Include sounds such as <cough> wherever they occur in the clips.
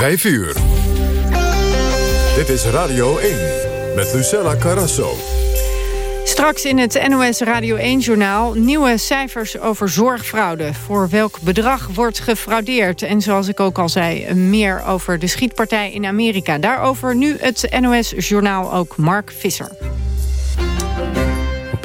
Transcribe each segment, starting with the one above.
5 uur. Dit is Radio 1 met Lucella Carrasso. Straks in het NOS Radio 1-journaal nieuwe cijfers over zorgfraude. Voor welk bedrag wordt gefraudeerd? En zoals ik ook al zei, meer over de schietpartij in Amerika. Daarover nu het NOS-journaal ook Mark Visser.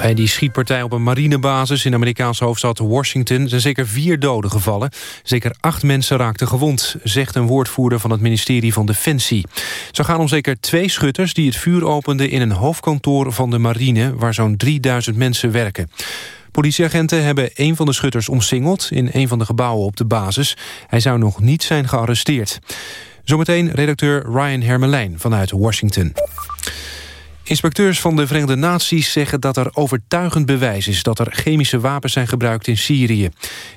Bij die schietpartij op een marinebasis in de Amerikaanse hoofdstad Washington... zijn zeker vier doden gevallen. Zeker acht mensen raakten gewond, zegt een woordvoerder van het ministerie van Defensie. Zo gaan om zeker twee schutters die het vuur openden... in een hoofdkantoor van de marine, waar zo'n 3000 mensen werken. Politieagenten hebben een van de schutters omsingeld... in een van de gebouwen op de basis. Hij zou nog niet zijn gearresteerd. Zometeen redacteur Ryan Hermelijn vanuit Washington. Inspecteurs van de Verenigde Naties zeggen dat er overtuigend bewijs is... dat er chemische wapens zijn gebruikt in Syrië.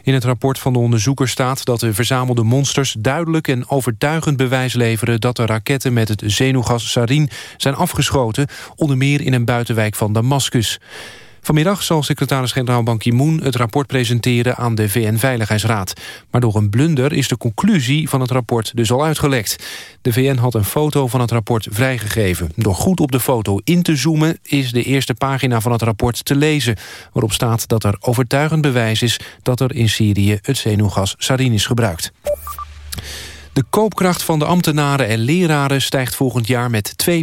In het rapport van de onderzoeker staat dat de verzamelde monsters... duidelijk en overtuigend bewijs leveren... dat de raketten met het zenuwgas sarin zijn afgeschoten... onder meer in een buitenwijk van Damascus. Vanmiddag zal secretaris-generaal Ban Ki-moon het rapport presenteren aan de VN-veiligheidsraad. Maar door een blunder is de conclusie van het rapport dus al uitgelekt. De VN had een foto van het rapport vrijgegeven. Door goed op de foto in te zoomen is de eerste pagina van het rapport te lezen... waarop staat dat er overtuigend bewijs is dat er in Syrië het zenuwgas sarin is gebruikt. De koopkracht van de ambtenaren en leraren stijgt volgend jaar met 2%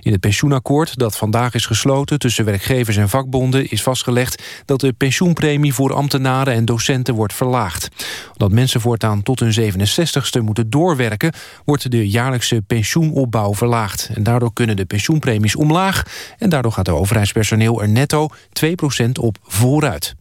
In het pensioenakkoord dat vandaag is gesloten tussen werkgevers en vakbonden is vastgelegd dat de pensioenpremie voor ambtenaren en docenten wordt verlaagd. Omdat mensen voortaan tot hun 67ste moeten doorwerken, wordt de jaarlijkse pensioenopbouw verlaagd. En daardoor kunnen de pensioenpremies omlaag en daardoor gaat de overheidspersoneel er netto 2% op vooruit.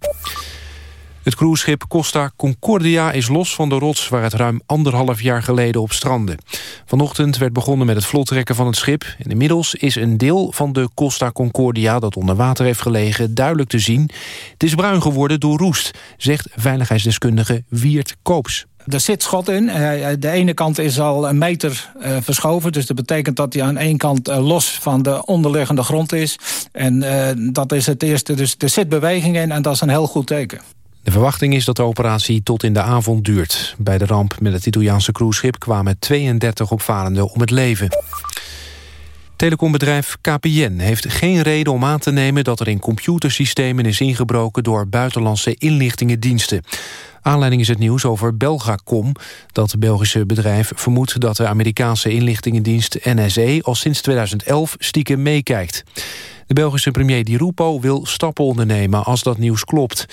Het cruiseschip Costa Concordia is los van de rots... waar het ruim anderhalf jaar geleden op strandde. Vanochtend werd begonnen met het vlottrekken van het schip. Inmiddels is een deel van de Costa Concordia... dat onder water heeft gelegen, duidelijk te zien. Het is bruin geworden door roest, zegt veiligheidsdeskundige Wiert Koops. Er zit schot in. De ene kant is al een meter uh, verschoven. Dus dat betekent dat hij aan één kant los van de onderliggende grond is. En dat is het eerste. Dus er zit beweging in en dat is een heel goed teken. De verwachting is dat de operatie tot in de avond duurt. Bij de ramp met het Italiaanse cruiseschip kwamen 32 opvarenden om het leven. Telecombedrijf KPN heeft geen reden om aan te nemen... dat er in computersystemen is ingebroken door buitenlandse inlichtingendiensten. Aanleiding is het nieuws over Belgacom. Dat Belgische bedrijf vermoedt dat de Amerikaanse inlichtingendienst NSE... al sinds 2011 stiekem meekijkt. De Belgische premier Di Rupo wil stappen ondernemen als dat nieuws klopt.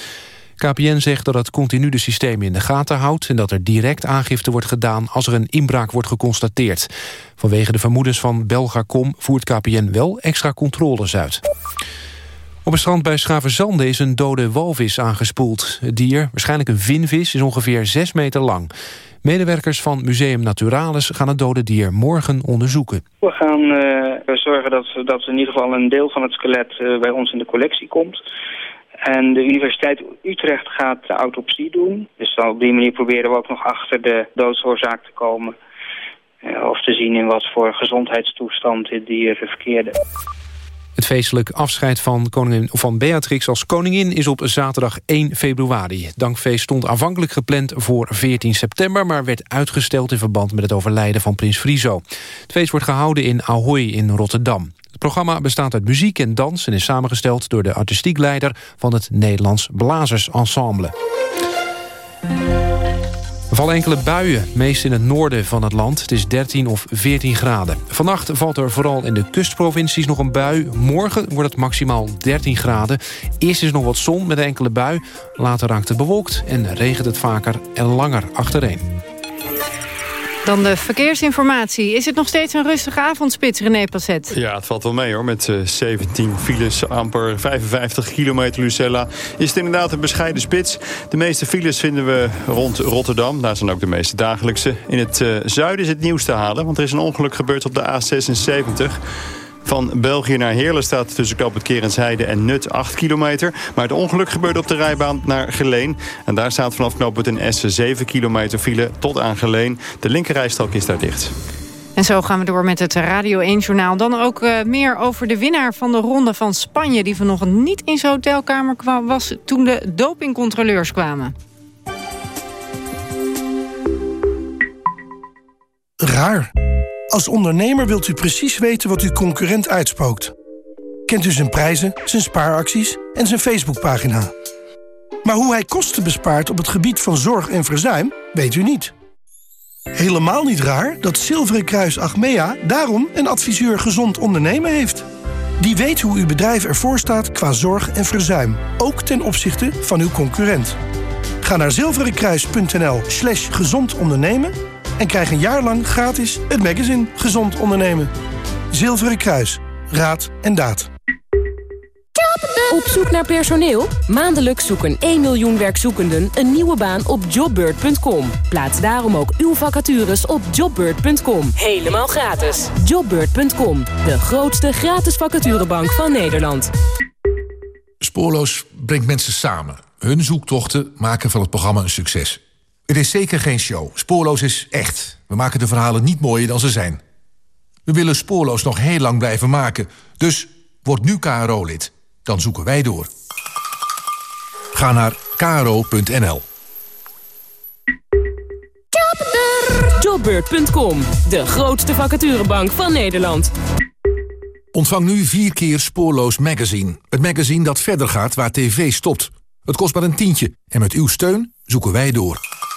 KPN zegt dat het continu de systemen in de gaten houdt... en dat er direct aangifte wordt gedaan als er een inbraak wordt geconstateerd. Vanwege de vermoedens van Belgacom voert KPN wel extra controles uit. Op een strand bij Schavenzande is een dode walvis aangespoeld. Het dier, waarschijnlijk een vinvis, is ongeveer 6 meter lang. Medewerkers van Museum Naturalis gaan het dode dier morgen onderzoeken. We gaan uh, zorgen dat, dat in ieder geval een deel van het skelet uh, bij ons in de collectie komt. En de Universiteit Utrecht gaat de autopsie doen. Dus op die manier proberen we ook nog achter de doodsoorzaak te komen. Uh, of te zien in wat voor gezondheidstoestand dit dier verkeerde. Het feestelijk afscheid van, koningin, van Beatrix als koningin is op zaterdag 1 februari. Dankfeest stond aanvankelijk gepland voor 14 september... maar werd uitgesteld in verband met het overlijden van prins Friso. Het feest wordt gehouden in Ahoy in Rotterdam. Het programma bestaat uit muziek en dans... en is samengesteld door de artistiek leider van het Nederlands Blazersensemble. Er vallen enkele buien, meest in het noorden van het land. Het is 13 of 14 graden. Vannacht valt er vooral in de kustprovincies nog een bui. Morgen wordt het maximaal 13 graden. Eerst is nog wat zon met enkele bui. Later raakt het bewolkt en regent het vaker en langer achtereen. Dan de verkeersinformatie. Is het nog steeds een rustige avondspits, René Passet? Ja, het valt wel mee hoor. Met 17 eh, files, amper 55 kilometer Lucella. Is het inderdaad een bescheiden spits. De meeste files vinden we rond Rotterdam. Daar zijn ook de meeste dagelijkse. In het uh, zuiden is het nieuws te halen. Want er is een ongeluk gebeurd op de A76. Van België naar Heerlen staat tussen knooppunt Kerensheide en Nut 8 kilometer. Maar het ongeluk gebeurde op de rijbaan naar Geleen. En daar staat vanaf knooppunt een Essen 7 kilometer file tot aan Geleen. De linkerrijstrook is daar dicht. En zo gaan we door met het Radio 1-journaal. Dan ook uh, meer over de winnaar van de Ronde van Spanje... die vanochtend niet in zijn hotelkamer kwam, was toen de dopingcontroleurs kwamen. raar. Als ondernemer wilt u precies weten wat uw concurrent uitspookt. Kent u zijn prijzen, zijn spaaracties en zijn Facebookpagina. Maar hoe hij kosten bespaart op het gebied van zorg en verzuim, weet u niet. Helemaal niet raar dat Zilveren Kruis Achmea daarom een adviseur gezond ondernemen heeft. Die weet hoe uw bedrijf ervoor staat qua zorg en verzuim, ook ten opzichte van uw concurrent. Ga naar zilverenkruis.nl slash gezond ondernemen en krijg een jaar lang gratis het magazine Gezond Ondernemen. Zilveren Kruis. Raad en daad. Op zoek naar personeel? Maandelijks zoeken 1 miljoen werkzoekenden een nieuwe baan op jobbird.com. Plaats daarom ook uw vacatures op jobbird.com. Helemaal gratis. Jobbird.com, de grootste gratis vacaturebank van Nederland. Spoorloos brengt mensen samen. Hun zoektochten maken van het programma een succes. Het is zeker geen show. Spoorloos is echt. We maken de verhalen niet mooier dan ze zijn. We willen Spoorloos nog heel lang blijven maken. Dus word nu KRO-lid. Dan zoeken wij door. Ga naar kro.nl. Jobbird.com, de grootste vacaturebank van Nederland. Ontvang nu vier keer Spoorloos Magazine. Het magazine dat verder gaat waar tv stopt. Het kost maar een tientje en met uw steun zoeken wij door.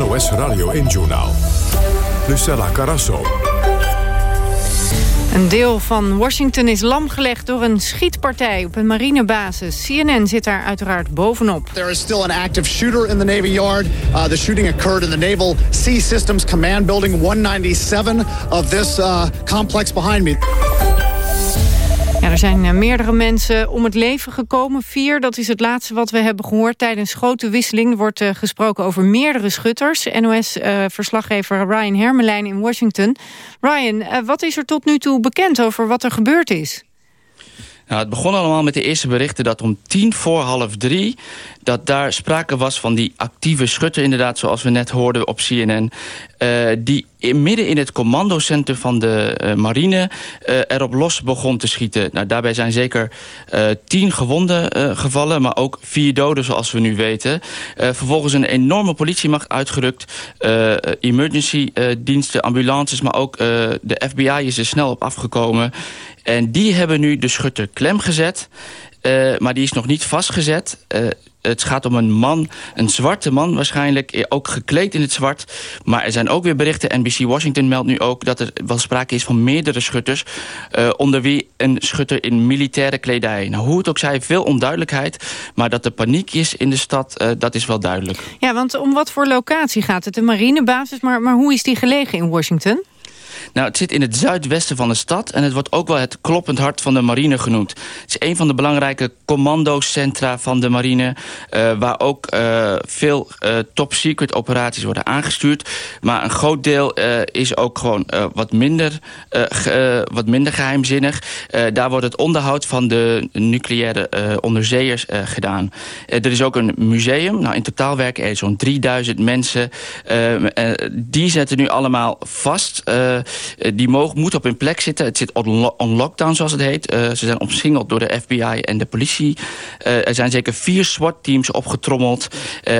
NOS Radio 1-journaal. Lucella Carasso. Een deel van Washington is lamgelegd door een schietpartij op een marinebasis. CNN zit daar uiteraard bovenop. There is still an active shooter in the Navy Yard. Uh, the shooting occurred in the Naval Sea Systems Command Building 197 of this uh, complex behind me. Ja, er zijn eh, meerdere mensen om het leven gekomen. Vier, dat is het laatste wat we hebben gehoord. Tijdens grote wisseling wordt uh, gesproken over meerdere schutters. NOS-verslaggever uh, Ryan Hermelijn in Washington. Ryan, wat is er tot nu toe bekend over wat er gebeurd is? Nou, het begon allemaal met de eerste berichten dat om tien voor half drie... dat daar sprake was van die actieve schutter, inderdaad, zoals we net hoorden op CNN... Uh, die in, midden in het commandocentrum van de uh, marine uh, erop los begon te schieten. Nou, daarbij zijn zeker tien gewonden gevallen, maar ook vier doden, zoals we nu weten. vervolgens een enorme politiemacht uitgerukt. emergency diensten, ambulances, maar ook de FBI is er snel op afgekomen... En die hebben nu de schutter klem gezet. Uh, maar die is nog niet vastgezet. Uh, het gaat om een man, een zwarte man waarschijnlijk, ook gekleed in het zwart. Maar er zijn ook weer berichten, NBC Washington meldt nu ook... dat er wel sprake is van meerdere schutters... Onder wie een schutter in militaire kledij. Nou, hoe het ook zij, veel onduidelijkheid. Maar dat er paniek is in de stad, dat is wel duidelijk. Ja, want om wat voor locatie gaat het? Een marinebasis, maar, maar hoe is die gelegen in Washington? Nou, het zit in het zuidwesten van de stad... en het wordt ook wel het kloppend hart van de marine genoemd. Het is een van de belangrijke commandocentra van de marine... Uh, waar ook uh, veel uh, top-secret operaties worden aangestuurd. Maar een groot deel is ook gewoon wat, minder, wat minder geheimzinnig. daar wordt het onderhoud van de nucleaire onderzeeërs gedaan. er is ook een museum. Nou, in totaal werken er zo'n 3000 mensen. die zetten nu allemaal vast... Eh, die mogen, moeten op hun plek zitten. Het zit on, lockdown, zoals het heet. Uh, ze zijn omsingeld door de FBI en de politie. Uh, er zijn zeker vier SWAT-teams opgetrommeld.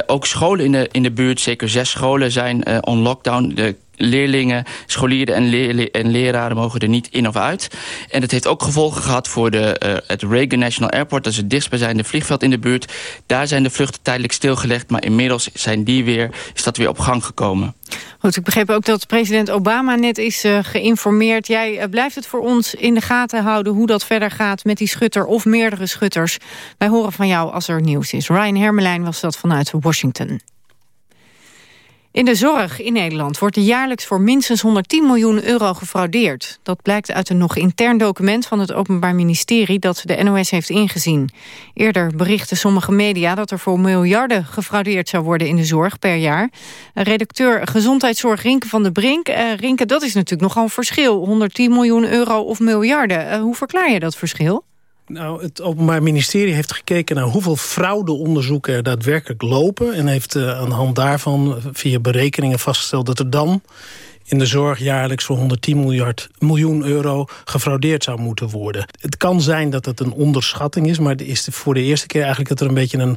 ook scholen in de, in de buurt, zeker zes scholen, zijn on lockdown. De leerlingen, scholieren en, en, leraren mogen er niet in of uit. En dat heeft ook gevolgen gehad voor de, uh, het Reagan National Airport. Dat is het dichtstbijzijnde vliegveld in de buurt. Daar zijn de vluchten tijdelijk stilgelegd. Maar inmiddels zijn die weer, is dat weer op gang gekomen. Goed, ik begreep ook dat president Obama net is uh, geïnformeerd. Jij uh, blijft het voor ons in de gaten houden hoe dat verder gaat met die schutter of meerdere schutters. Wij horen van jou als er nieuws is. Ryan Hermelijn was dat vanuit Washington. In de zorg in Nederland wordt er jaarlijks voor minstens 110 miljoen euro gefraudeerd. Dat blijkt uit een nog intern document van het Openbaar Ministerie dat de NOS heeft ingezien. Eerder berichten sommige media dat er voor miljarden gefraudeerd zou worden in de zorg per jaar. Redacteur Gezondheidszorg Rinke van der Brink. Uh, Rinke, dat is natuurlijk nogal een verschil. 110 miljoen euro of miljarden. Uh, hoe verklaar je dat verschil? Nou, het Openbaar Ministerie heeft gekeken naar hoeveel fraudeonderzoeken er daadwerkelijk lopen. En heeft uh, aan de hand daarvan via berekeningen vastgesteld dat er dan in de zorg jaarlijks voor 110 miljard, miljoen euro gefraudeerd zou moeten worden. Het kan zijn dat het een onderschatting is, maar het is voor de eerste keer eigenlijk dat er een beetje een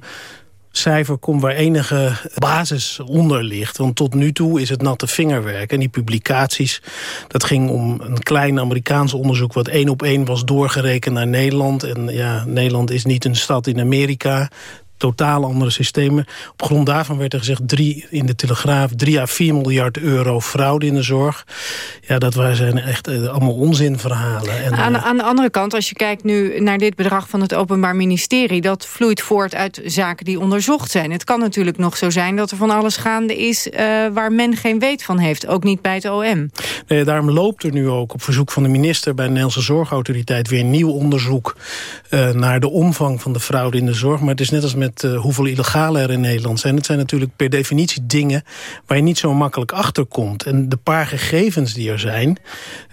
cijfer komt waar enige basis onder ligt. Want tot nu toe is het natte vingerwerk. En die publicaties, dat ging om een klein Amerikaans onderzoek... wat één op één was doorgerekend naar Nederland. En ja, Nederland is niet een stad in Amerika totaal andere systemen. Op grond daarvan werd er gezegd drie, in de Telegraaf 3 à 4 miljard euro fraude in de zorg. Ja, dat zijn echt uh, allemaal onzinverhalen. En, aan, uh, aan de andere kant, als je kijkt nu naar dit bedrag van het Openbaar Ministerie... dat vloeit voort uit zaken die onderzocht zijn. Het kan natuurlijk nog zo zijn dat er van alles gaande is... Uh, waar men geen weet van heeft, ook niet bij het OM. Nee, daarom loopt er nu ook op verzoek van de minister... bij de Nederlandse Zorgautoriteit weer een nieuw onderzoek... naar de omvang van de fraude in de zorg. Maar het is net als met uh, hoeveel illegale er in Nederland zijn. Het zijn natuurlijk per definitie dingen waar je niet zo makkelijk achter komt. En de paar gegevens die er zijn,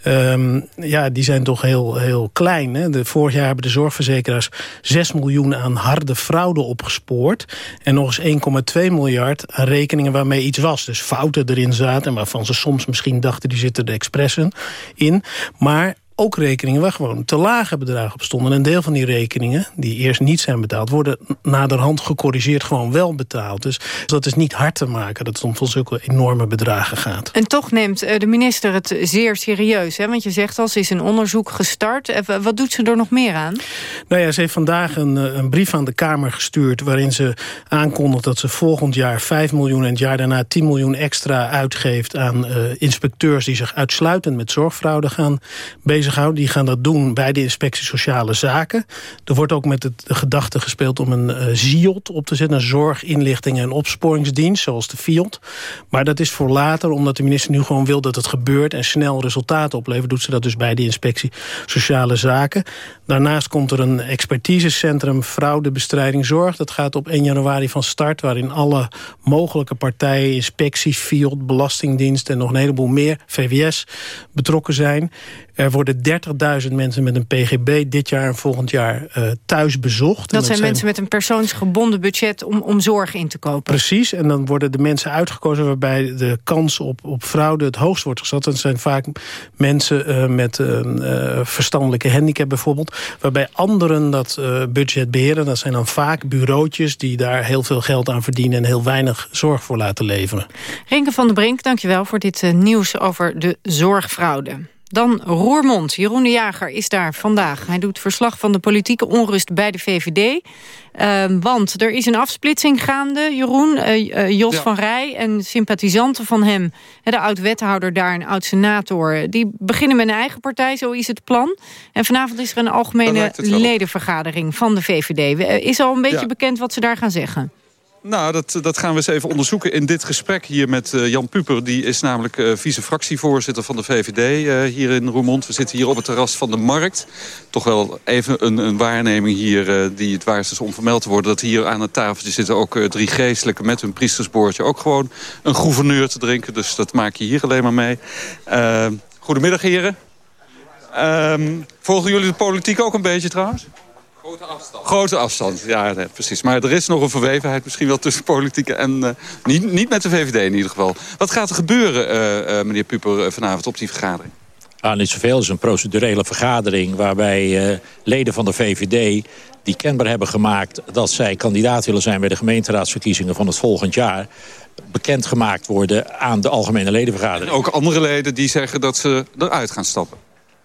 um, ja, die zijn toch heel, heel klein. Hè? De, vorig jaar hebben de zorgverzekeraars 6 miljoen aan harde fraude opgespoord. En nog eens 1,2 miljard aan rekeningen waarmee iets was. Dus fouten erin zaten en waarvan ze soms misschien dachten... die zitten de expressen in. Maar ook rekeningen waar gewoon te lage bedragen op stonden. En een deel van die rekeningen, die eerst niet zijn betaald... worden naderhand gecorrigeerd gewoon wel betaald. Dus dat is niet hard te maken dat het om zulke enorme bedragen gaat. En toch neemt eh, de minister het zeer serieus. Hè? Want je zegt al, ze is een onderzoek gestart. Eh, wat doet ze er nog meer aan? Nou ja, ze heeft vandaag een, eh, een brief aan de Kamer gestuurd... waarin ze aankondigt dat ze volgend jaar 5 miljoen... en het jaar daarna 10 miljoen extra uitgeeft aan uh, inspecteurs... die zich uitsluitend met zorgfraude gaan bezig die gaan dat doen bij de inspectie sociale zaken. Er wordt ook met het, de gedachte gespeeld om een uh, ZIOT op te zetten. Een zorg, inlichting en opsporingsdienst, zoals de FIOT. Maar dat is voor later, omdat de minister nu gewoon wil dat het gebeurt... en snel resultaten oplevert, doet ze dat dus bij de inspectie sociale zaken. Daarnaast komt er een expertisecentrum fraudebestrijding zorg. Dat gaat op 1 januari van start, waarin alle mogelijke partijen... inspecties, FIOT, Belastingdienst en nog een heleboel meer, VWS, betrokken zijn. Er worden 30.000 mensen met een PGB dit jaar en volgend jaar uh, thuis bezocht. Dat, zijn, mensen met een persoonsgebonden budget om, om zorg in te kopen. Precies, en dan worden de mensen uitgekozen waarbij de kans op, op fraude het hoogst wordt gezet. Dat zijn vaak mensen uh, met een uh, verstandelijke handicap bijvoorbeeld. Waarbij anderen dat budget beheren. Dat zijn dan vaak bureautjes die daar heel veel geld aan verdienen... en heel weinig zorg voor laten leveren. Renke van der Brink, dankjewel voor dit nieuws over de zorgfraude. Dan Roermond. Jeroen de Jager is daar vandaag. Hij doet verslag van de politieke onrust bij de VVD. Uh, want er is een afsplitsing gaande, Jeroen. Uh, uh, Jos ja. van Rij en sympathisanten van hem... de oud-wethouder daar en oud-senator... die beginnen met een eigen partij, zo is het plan. En vanavond is er een algemene ledenvergadering van de VVD. Is al een beetje ja. bekend wat ze daar gaan zeggen? Nou, dat, dat gaan we eens even onderzoeken in dit gesprek hier met uh, Jan Puper. Die is namelijk uh, vice-fractievoorzitter van de VVD uh, hier in Roermond. We zitten hier op het terras van de Markt. Toch wel even een, een waarneming hier die het waard is om vermeld te worden. Dat hier aan het tafeltje zitten ook drie geestelijken met hun priestersboordje. Ook gewoon een gouverneur te drinken. Dus dat maak je hier alleen maar mee. goedemiddag heren. Ehm, volgen jullie de politiek ook een beetje trouwens? Grote afstand. Grote afstand, ja, nee, precies. Maar er is nog een verwevenheid misschien wel tussen politiek en... Uh, niet, niet met de VVD in ieder geval. Wat gaat er gebeuren, uh, uh, meneer Puper, vanavond op die vergadering? Ah, niet zoveel. Het is een procedurele vergadering waarbij leden van de VVD... die kenbaar hebben gemaakt dat zij kandidaat willen zijn... bij de gemeenteraadsverkiezingen van het volgend jaar bekendgemaakt worden aan de algemene ledenvergadering. En ook andere leden die zeggen dat ze eruit gaan stappen.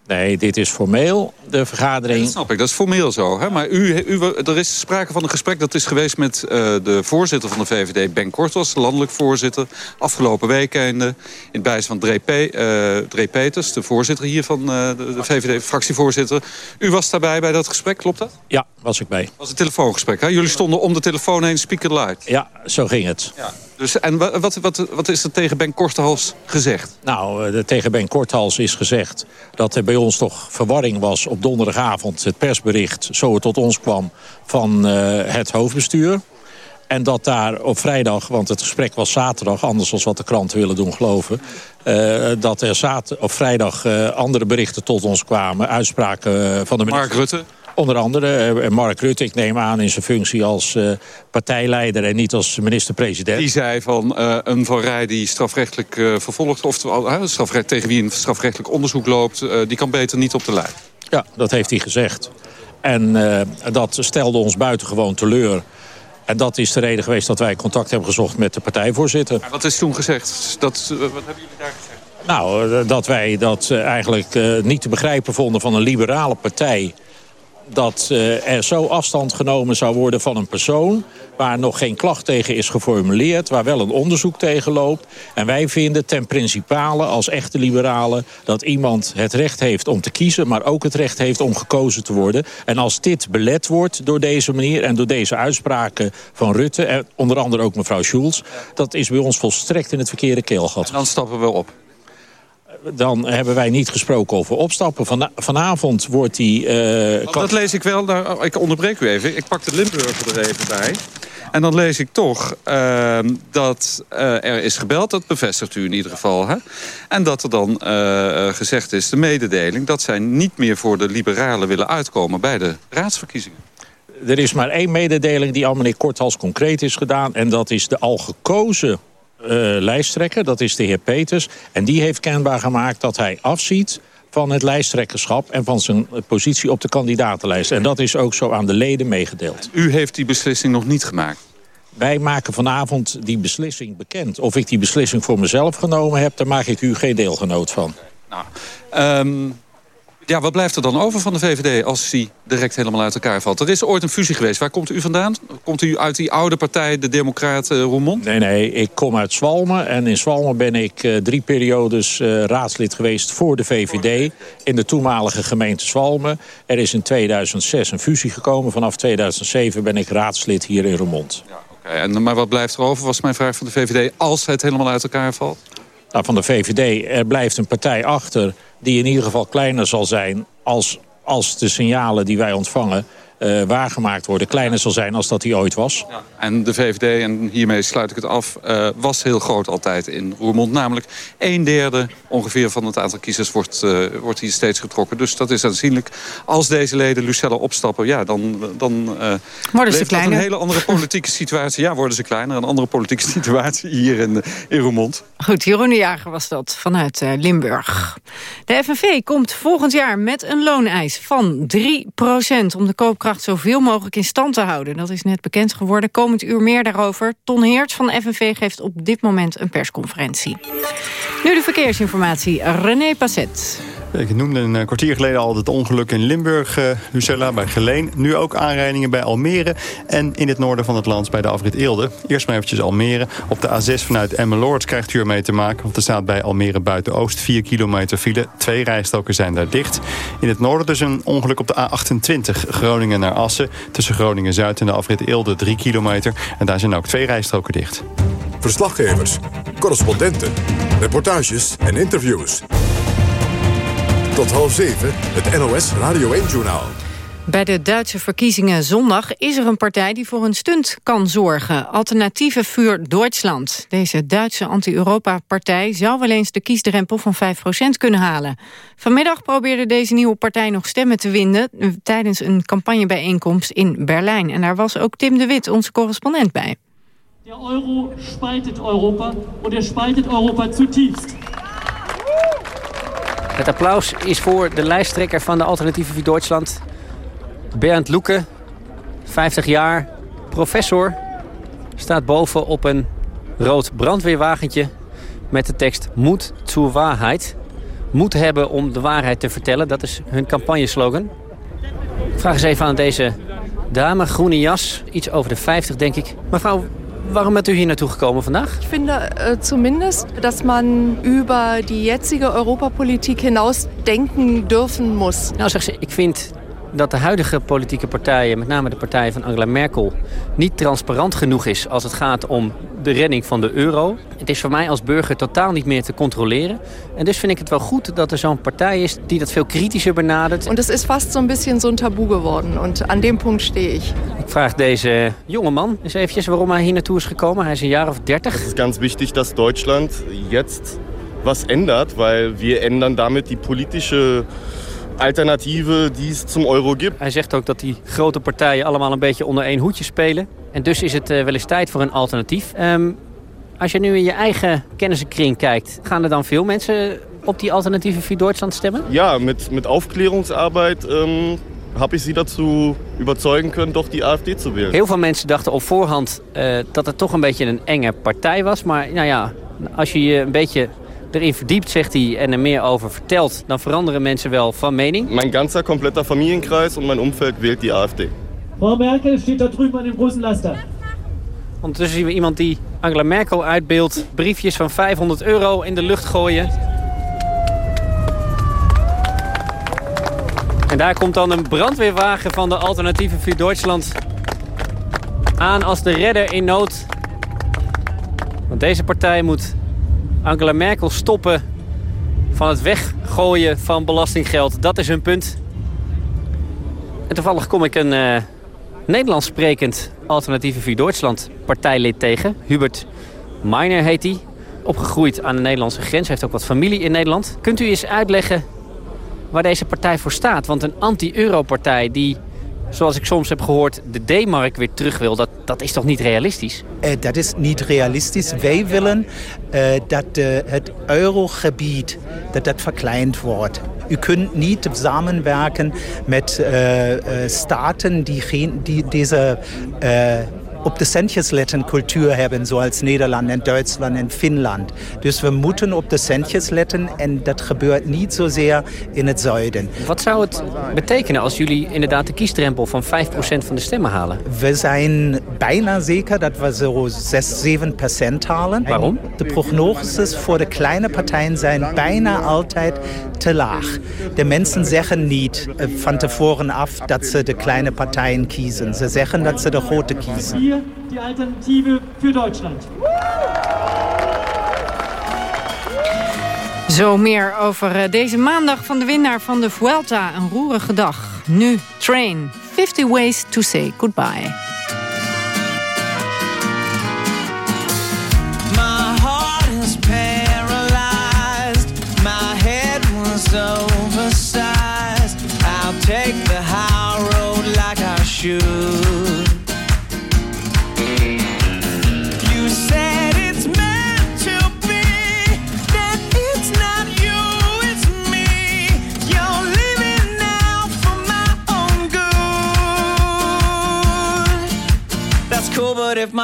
Nee, dit is formeel, de vergadering. dat snap ik, dat is formeel zo. Hè? Maar u, u, er is sprake van een gesprek dat is geweest met uh, de voorzitter van de VVD, Ben Kortels, landelijk voorzitter. Afgelopen week in, in het bijzijn van Dree, Pe, uh, Peters, de voorzitter hier van de, de VVD-fractievoorzitter. U was daarbij bij dat gesprek, klopt dat? Ja, was ik bij. Het was een telefoongesprek, hè? Jullie stonden om de telefoon heen, speaker light. Ja, zo ging het. Ja. Dus, en wat, wat, wat is er tegen Ben Korthals gezegd? Nou, de, tegen Ben Korthals is gezegd dat er bij ons toch verwarring was... op donderdagavond het persbericht, zo het tot ons kwam, van uh, het hoofdbestuur. En dat daar op vrijdag, want het gesprek was zaterdag... anders dan wat de kranten willen doen geloven... Uh, dat er op vrijdag uh, andere berichten tot ons kwamen. Uitspraken van de minister. Mark Rutte? Onder andere Mark Rutte, ik neem aan in zijn functie als uh, partijleider... en niet als minister-president. Die zei van uh, een Van Rij die strafrechtelijk vervolgd... of strafrecht, tegen wie een strafrechtelijk onderzoek loopt... die kan beter niet op de lijn. Ja, dat heeft hij gezegd. En dat stelde ons buitengewoon teleur... En dat is de reden geweest dat wij contact hebben gezocht met de partijvoorzitter. wat is toen gezegd? Dat, wat hebben jullie daar gezegd? Nou, dat wij dat eigenlijk niet te begrijpen vonden van een liberale partij dat uh, er zo afstand genomen zou worden van een persoon... waar nog geen klacht tegen is geformuleerd, waar wel een onderzoek tegen loopt. En wij vinden ten principale als echte liberalen... dat iemand het recht heeft om te kiezen, maar ook het recht heeft om gekozen te worden. En als dit belet wordt door deze manier en door deze uitspraken van Rutte... en onder andere ook mevrouw Schulz, dat is bij ons volstrekt in het verkeerde keelgat. En dan stappen we op dan hebben wij niet gesproken over opstappen. Van, vanavond wordt die... Uh, dat lees ik wel. Nou, ik onderbreek u even. Ik pak de Limburger er even bij. En dan lees ik toch uh, dat uh, er is gebeld. Dat bevestigt u in ieder geval. Hè? En dat er dan uh, gezegd is, de mededeling... dat zij niet meer voor de liberalen willen uitkomen bij de raadsverkiezingen. Er is maar één mededeling die al meneer Korthals concreet is gedaan. En dat is de al gekozen lijsttrekker, dat is de heer Peters. En die heeft kenbaar gemaakt dat hij afziet van het lijsttrekkerschap... en van zijn positie op de kandidatenlijst. En dat is ook zo aan de leden meegedeeld. U heeft die beslissing nog niet gemaakt? Wij maken vanavond die beslissing bekend. Of ik die beslissing voor mezelf genomen heb... daar maak ik u geen deelgenoot van. Nou, um, ja, wat blijft er dan over van de VVD als die direct helemaal uit elkaar valt? Er is ooit een fusie geweest. Waar komt u vandaan? Komt u uit die oude partij, de Democraten Roermond? Nee, nee, ik kom uit Zwalmen. En in Zwalmen ben ik uh, drie periodes uh, raadslid geweest voor de VVD... in de toenmalige gemeente Zwalmen. Er is in 2006 een fusie gekomen. Vanaf 2007 ben ik raadslid hier in Roermond. Ja, okay. en, maar wat blijft er over, was mijn vraag van de VVD... als het helemaal uit elkaar valt? Nou, van de VVD, er blijft een partij achter die in ieder geval kleiner zal zijn als, als de signalen die wij ontvangen uh, waargemaakt worden... kleiner zal zijn als dat hij ooit was. Ja, en de VVD, en hiermee sluit ik het af, uh, was heel groot altijd in Roermond. Namelijk een derde ongeveer van het aantal kiezers wordt, uh, wordt hier steeds getrokken. Dus dat is aanzienlijk. Als deze leden Lucella opstappen, ja, dan, dan worden ze kleiner. een hele andere politieke <laughs> situatie. Ja, worden ze kleiner. Een andere politieke situatie hier in, in Roermond. Goed, Jeroen de Jager was dat vanuit Limburg. De FNV komt volgend jaar met een looneis van 3% om de koopkracht zoveel mogelijk in stand te houden. Dat is net bekend geworden. Komend uur meer daarover. Ton Heert van FNV geeft op dit moment een persconferentie. Nu de verkeersinformatie. René Passet. Ik noemde een eh, kwartier geleden al het ongeluk in Limburg, uh, Lucella, bij Geleen. Nu ook aanrijdingen bij Almere en in het noorden van het land bij de afrit Eelde. Eerst maar eventjes Almere. Op de A6 vanuit Emmeloord krijgt u ermee te maken. Want er staat bij Almere buiten-oost 4 kilometer file. Twee rijstoken zijn daar dicht. In het noorden dus een ongeluk op de A28 Groningen naar Assen. Tussen Groningen-Zuid en de afrit Eelde 3 kilometer. En daar zijn ook twee rijstroken dicht. Verslaggevers, correspondenten, reportages en interviews. Tot half zeven, het NOS Radio 1-journaal. Bij de Duitse verkiezingen zondag is er een partij die voor een stunt kan zorgen. Alternatieve Vuur Duitsland. Deze Duitse anti-Europa-partij zou wel eens de kiesdrempel van 5% kunnen halen. Vanmiddag probeerde deze nieuwe partij nog stemmen te winnen... tijdens een campagnebijeenkomst in Berlijn. En daar was ook Tim de Wit, onze correspondent, bij. De euro spaltet Europa en er spaltet Europa zutiefst. Het applaus is voor de lijsttrekker van de Alternatieve voor Duitsland. Bernd Loeke, 50 jaar, professor. Staat boven op een rood brandweerwagentje met de tekst Moed zur waarheid. Moed hebben om de waarheid te vertellen, dat is hun campagneslogan. Vraag eens even aan deze dame, groene jas, iets over de 50 denk ik. Mevrouw, Warum bent u hier naartoe gekomen vandaag? Ich finde äh, zumindest, dass man über die jetzige Europapolitik hinaus denken dürfen muss. Nou, zegt ze, ik vind dat de huidige politieke partijen, met name de partij van Angela Merkel, niet transparant genoeg is als het gaat om de redding van de euro. Het is voor mij als burger totaal niet meer te controleren. En dus vind ik het wel goed dat er zo'n partij is die dat veel kritischer benadert. En het is vast zo'n beetje zo'n taboe geworden. En aan dem punt stehe ik. Ik vraag deze jonge man eens eventjes waarom hij hier naartoe is gekomen. Hij is een jaar of dertig. Het is ganz wichtig dat Duitsland jetzt was ändert, weil wir ändern damit die politische Alternative die es zum Euro gibt. Hij zegt ook dat die grote partijen allemaal een beetje onder één hoedje spelen. En dus is het uh, wel eens tijd voor een alternatief. Um, als je nu in je eigen kennissenkring kijkt, gaan er dan veel mensen op die alternatieve für Duitsland stemmen? Ja, met, met Aufklärungsarbeit um, habe ich sie dazu überzeugen können, doch die AfD zu wählen. Heel veel mensen dachten op voorhand uh, dat het toch een beetje een enge partij was. Maar nou ja, als je je een beetje erin verdiept, zegt hij, en er meer over vertelt... dan veranderen mensen wel van mening. Mijn ganzer kompletter Familienkreis en mijn Umfeld wählt die AfD. Frau Merkel staat daar drüben aan dem großen Laster. Ondertussen zien we iemand die Angela Merkel uitbeeldt. Briefjes van 500 euro in de lucht gooien. En daar komt dan een brandweerwagen van de Alternatieve voor Duitsland aan als de redder in nood. Want deze partij moet Angela Merkel stoppen van het weggooien van belastinggeld. Dat is hun punt. En toevallig kom ik een uh, Nederlands sprekend Alternatieve voor Duitsland partijlid tegen. Hubert Meiner heet hij. Opgegroeid aan de Nederlandse grens. Heeft ook wat familie in Nederland. Kunt u eens uitleggen waar deze partij voor staat? Want een anti-euro-partij die zoals ik soms heb gehoord, de D-mark weer terug wil. Dat, dat is toch niet realistisch? Uh, dat is niet realistisch. Wij willen uh, dat uh, het eurogebied dat dat verkleind wordt. U kunt niet samenwerken met staten die, geen, die deze op de centjes letten cultuur hebben, zoals Nederland en Duitsland en Finland. Dus we moeten op de centjes letten en dat gebeurt niet zozeer in het zuiden. Wat zou het betekenen als jullie inderdaad de kiesdrempel van 5% van de stemmen halen? We zijn bijna zeker dat we zo 6, 7% halen. Waarom? De prognoses voor de kleine partijen zijn bijna altijd te laag. De mensen zeggen niet eh, van tevoren af dat ze de kleine partijen kiezen. Ze zeggen dat ze de grote kiezen. die Alternative für Deutschland. Zo meer over eh, deze maandag van de winnaar van de Vuelta. Een roerige dag. Nu Train. 50 Ways to Say Goodbye.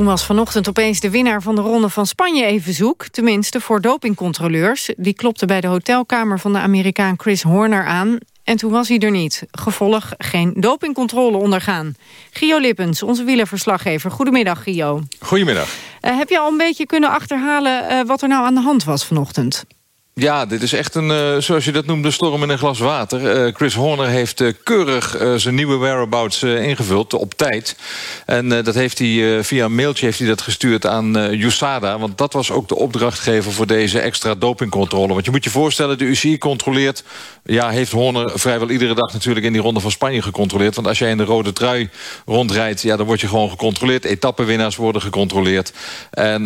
toen was vanochtend opeens de winnaar van de Ronde van Spanje even zoek. Tenminste voor dopingcontroleurs. Die klopte bij de hotelkamer van de Amerikaan Chris Horner aan. En toen was hij er niet. Gevolg geen dopingcontrole ondergaan. Gio Lippens, onze wielerverslaggever. Goedemiddag, Gio. Goedemiddag. Uh, heb je al een beetje kunnen achterhalen uh, wat er nou aan de hand was vanochtend? Ja, dit is echt een, uh, zoals je dat noemde, storm in een glas water. Uh, Chris Horner heeft uh, keurig zijn nieuwe whereabouts ingevuld op tijd. En dat heeft hij via een mailtje heeft hij dat gestuurd aan USADA. Want dat was ook de opdrachtgever voor deze extra dopingcontrole. Want je moet je voorstellen, de UCI controleert... ja, heeft Horner vrijwel iedere dag natuurlijk in die ronde van Spanje gecontroleerd. Want als jij in de rode trui rondrijdt, ja, dan word je gewoon gecontroleerd. Etappenwinnaars worden gecontroleerd. En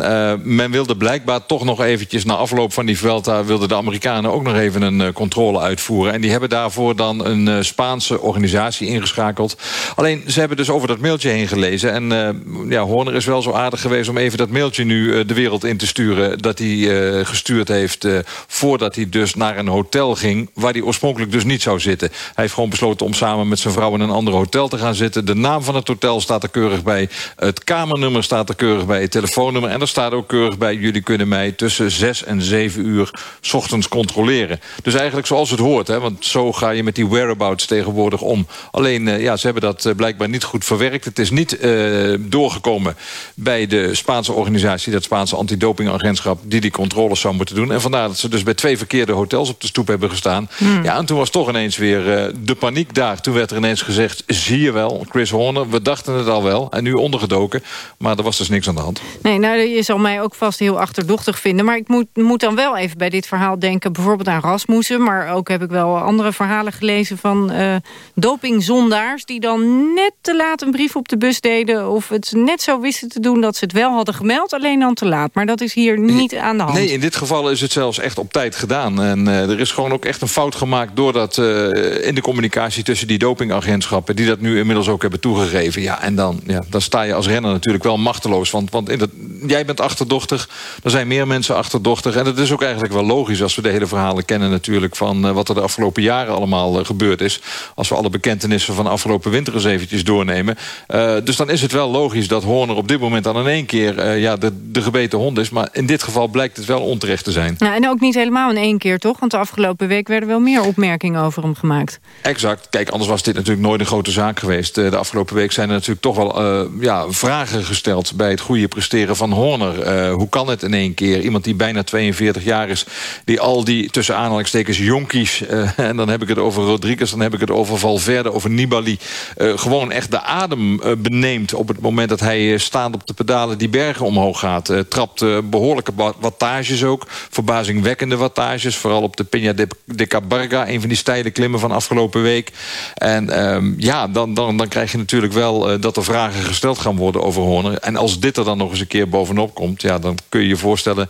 men wilde blijkbaar toch nog eventjes na afloop van die Vuelta... wilde de Amerikanen ook nog even een uh, controle uitvoeren. En die hebben daarvoor dan een uh, Spaanse organisatie ingeschakeld. Alleen, ze hebben dus over dat mailtje heen gelezen. En uh, ja, Horner is wel zo aardig geweest om even dat mailtje nu de wereld in te sturen... dat hij gestuurd heeft voordat hij dus naar een hotel ging... waar hij oorspronkelijk dus niet zou zitten. Hij heeft gewoon besloten om samen met zijn vrouw in een ander hotel te gaan zitten. De naam van het hotel staat er keurig bij. Het kamernummer staat er keurig bij. Het telefoonnummer. En er staat ook keurig bij... jullie kunnen mij tussen 6 en 7 uur ochtends controleren. Dus eigenlijk zoals het hoort, hè, want zo ga je met die whereabouts tegenwoordig om. Alleen, uh, ja, ze hebben dat uh, blijkbaar niet goed verwerkt. Het is niet uh, doorgekomen bij de Spaanse organisatie... dat Spaanse antidopingagentschap die die controles zou moeten doen. En vandaar dat ze dus bij twee verkeerde hotels op de stoep hebben gestaan. Hmm. Ja, en toen was toch ineens weer de paniek daar. Toen werd er ineens gezegd, zie je wel, Chris Horner... we dachten het al wel, en nu ondergedoken. Maar er was dus niks aan de hand. Nee, nou, je zal mij ook vast heel achterdochtig vinden. Maar ik moet, moet dan wel even bij dit verhaal denken bijvoorbeeld aan Rasmussen... maar ook heb ik wel andere verhalen gelezen van uh, dopingzondaars... die dan net te laat een brief op de bus deden... of het net zo wisten te doen dat ze het wel hadden gemeld... alleen dan te laat. Maar dat is hier niet aan de hand. Nee, in dit geval is het zelfs echt op tijd gedaan. En uh, er is gewoon ook echt een fout gemaakt... doordat uh, in de communicatie tussen die dopingagentschappen... die dat nu inmiddels ook hebben toegegeven. Ja, en dan, ja, dan sta je als renner natuurlijk wel machteloos. Want, want in dat, jij bent achterdochtig, er zijn meer mensen achterdochtig... en dat is ook eigenlijk wel logisch als we de hele verhalen kennen natuurlijk... van uh, wat er de afgelopen jaren allemaal uh, gebeurd is. Als we alle bekentenissen van de afgelopen winter eens eventjes doornemen. Uh, dus dan is het wel logisch dat Horner op dit moment dan in één keer... ja, de, de gebeten hond is. Maar in dit geval blijkt het wel onterecht te zijn. Nou, en ook niet helemaal in één keer, toch? Want de afgelopen week werden wel meer opmerkingen over hem gemaakt. Exact. Kijk, anders was dit natuurlijk nooit een grote zaak geweest. de afgelopen week zijn er natuurlijk toch wel ja, vragen gesteld... bij het goede presteren van Horner. hoe kan het in één keer? Iemand die bijna 42 jaar is, die al die tussen aanhalingstekens jonkies... Uh, <laughs> en dan heb ik het over Rodriguez, dan heb ik het over Valverde, over Nibali... Uh, gewoon echt de adem uh, beneemt op het moment dat hij staand op de pedalen... die bergen omhoog gaat. trapt behoorlijke wattages ook, verbazingwekkende wattages... vooral op de Peña de, de Cabarga, een van die steile klimmen van afgelopen week. En ehm, ja, dan, dan, dan krijg je natuurlijk wel dat er vragen gesteld gaan worden over Horner. En als dit er dan nog eens een keer bovenop komt... ja, dan kun je je voorstellen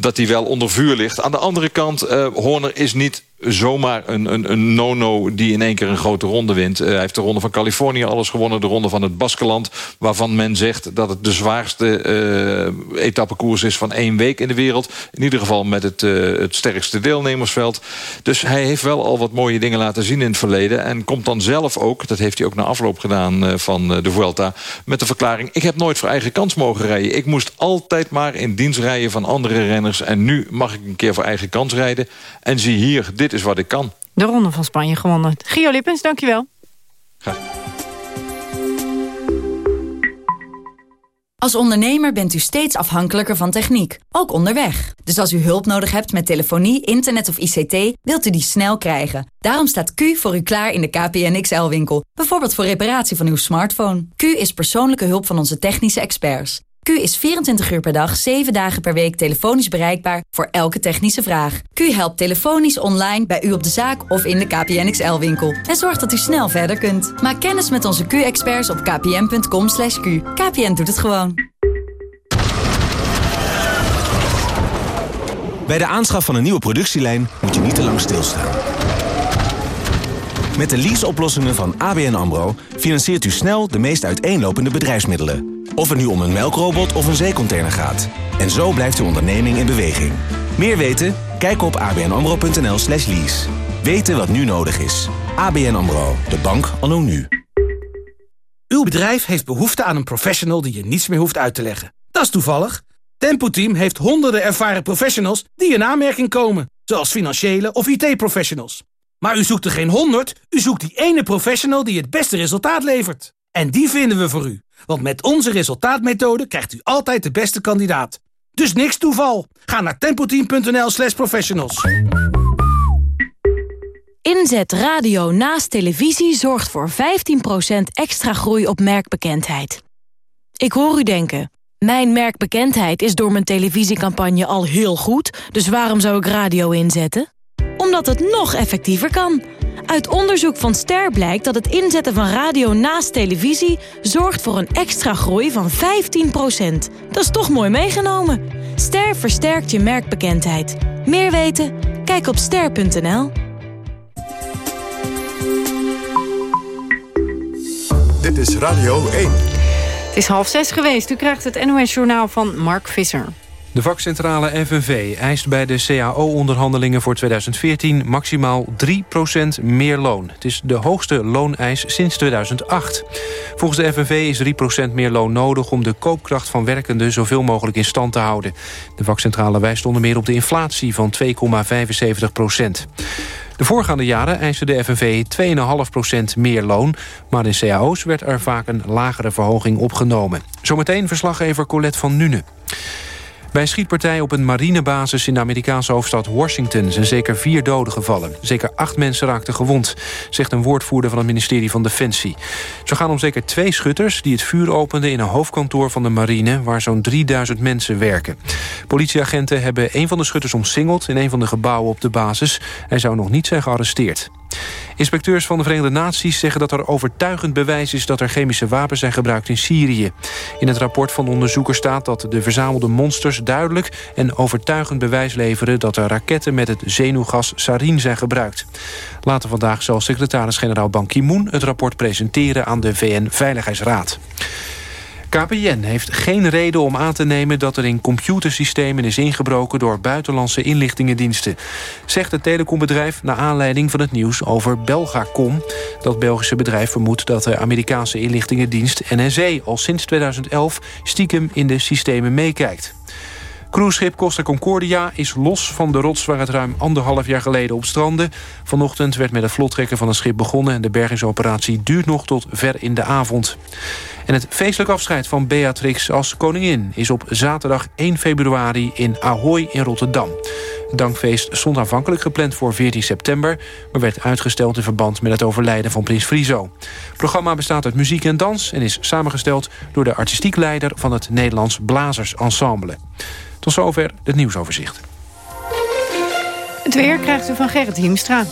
dat hij wel onder vuur ligt. Aan de andere kant, uh, Horner is niet zomaar een, een, een no-no die in één keer een grote ronde wint. Uh, hij heeft de ronde van Californië alles gewonnen. De ronde van het Baskeland. Waarvan men zegt dat het de zwaarste uh, etappekoers is van één week in de wereld. In ieder geval met het, uh, het sterkste deelnemersveld. Dus hij heeft wel al wat mooie dingen laten zien in het verleden. En komt dan zelf ook, dat heeft hij ook na afloop gedaan van de Vuelta... met de verklaring, ik heb nooit voor eigen kans mogen rijden. Ik moest altijd maar in dienst rijden van andere renners. En nu mag ik een keer voor eigen kans rijden. En zie hier, dit is wat ik kan. De Ronde van Spanje gewonnen. Gio Lippens, dankjewel. Graag. Als ondernemer bent u steeds afhankelijker van techniek, ook onderweg. Dus als u hulp nodig hebt met telefonie, internet of ICT, wilt u die snel krijgen. Daarom staat Q voor u klaar in de KPN XL-winkel. Bijvoorbeeld voor reparatie van uw smartphone. Q is persoonlijke hulp van onze technische experts. Q is 24 uur per dag, 7 dagen per week telefonisch bereikbaar voor elke technische vraag. Q helpt telefonisch online bij u op de zaak of in de KPN XL-winkel. En zorgt dat u snel verder kunt. Maak kennis met onze Q-experts op kpn.com. /q. KPN doet het gewoon. Bij de aanschaf van een nieuwe productielijn moet je niet te lang stilstaan. Met de leaseoplossingen van ABN AMRO financiert u snel de meest uiteenlopende bedrijfsmiddelen. Of het nu om een melkrobot of een zeecontainer gaat. En zo blijft uw onderneming in beweging. Meer weten? Kijk op abnamro.nl slash lease. Weten wat nu nodig is. ABN AMRO, de bank anno nu. Uw bedrijf heeft behoefte aan een professional die je niets meer hoeft uit te leggen. Dat is toevallig. Tempo Team heeft honderden ervaren professionals die in aanmerking komen. Zoals financiële of IT-professionals. Maar u zoekt er geen honderd, u zoekt die ene professional die het beste resultaat levert. En die vinden we voor u. Want met onze resultaatmethode krijgt u altijd de beste kandidaat. Dus niks toeval. Ga naar tempoteam.nl slash professionals. Inzet radio naast televisie zorgt voor 15% extra groei op merkbekendheid. Ik hoor u denken, mijn merkbekendheid is door mijn televisiecampagne al heel goed... dus waarom zou ik radio inzetten? Omdat het nog effectiever kan. Uit onderzoek van Ster blijkt dat het inzetten van radio naast televisie... zorgt voor een extra groei van 15%. Dat is toch mooi meegenomen. Ster versterkt je merkbekendheid. Meer weten? Kijk op ster.nl. Dit is Radio 1. Het is half zes geweest. U krijgt het NOS-journaal van Mark Visser. De vakcentrale FNV eist bij de CAO-onderhandelingen voor 2014 maximaal 3% meer loon. Het is de hoogste looneis sinds 2008. Volgens de FNV is 3% meer loon nodig om de koopkracht van werkenden zoveel mogelijk in stand te houden. De vakcentrale wijst onder meer op de inflatie van 2,75%. De voorgaande jaren eiste de FNV 2,5% meer loon... maar in cao's werd er vaak een lagere verhoging opgenomen. Zometeen verslaggever Colette van Nune. Bij een schietpartij op een marinebasis in de Amerikaanse hoofdstad Washington... zijn zeker vier doden gevallen. Zeker acht mensen raakten gewond, zegt een woordvoerder van het ministerie van Defensie. Zo gaan om zeker twee schutters die het vuur openden... in een hoofdkantoor van de marine waar zo'n 3000 mensen werken. Politieagenten hebben een van de schutters omsingeld... in een van de gebouwen op de basis. Hij zou nog niet zijn gearresteerd. Inspecteurs van de Verenigde Naties zeggen dat er overtuigend bewijs is... dat er chemische wapens zijn gebruikt in Syrië. In het rapport van onderzoekers staat dat de verzamelde monsters... duidelijk en overtuigend bewijs leveren... dat er raketten met het zenuwgas sarin zijn gebruikt. Later vandaag zal secretaris-generaal Ban Ki-moon... het rapport presenteren aan de VN-veiligheidsraad. KPN heeft geen reden om aan te nemen dat er in computersystemen is ingebroken door buitenlandse inlichtingendiensten. Zegt het telecombedrijf naar aanleiding van het nieuws over Belgacom. Dat Belgische bedrijf vermoedt dat de Amerikaanse inlichtingendienst NSA al sinds 2011 stiekem in de systemen meekijkt. Cruiseschip Costa Concordia is los van de rots waar het ruim anderhalf jaar geleden op strandde. Vanochtend werd met het vlottrekken van het schip begonnen... en de bergingsoperatie duurt nog tot ver in de avond. En het feestelijk afscheid van Beatrix als koningin... is op zaterdag 1 februari in Ahoy in Rotterdam. Het dankfeest stond aanvankelijk gepland voor 14 september... maar werd uitgesteld in verband met het overlijden van prins Friso. Het programma bestaat uit muziek en dans... en is samengesteld door de artistiek leider van het Nederlands Blazers Ensemble. Tot zover het nieuwsoverzicht. Het weer krijgt u van Gerrit Hiemstra.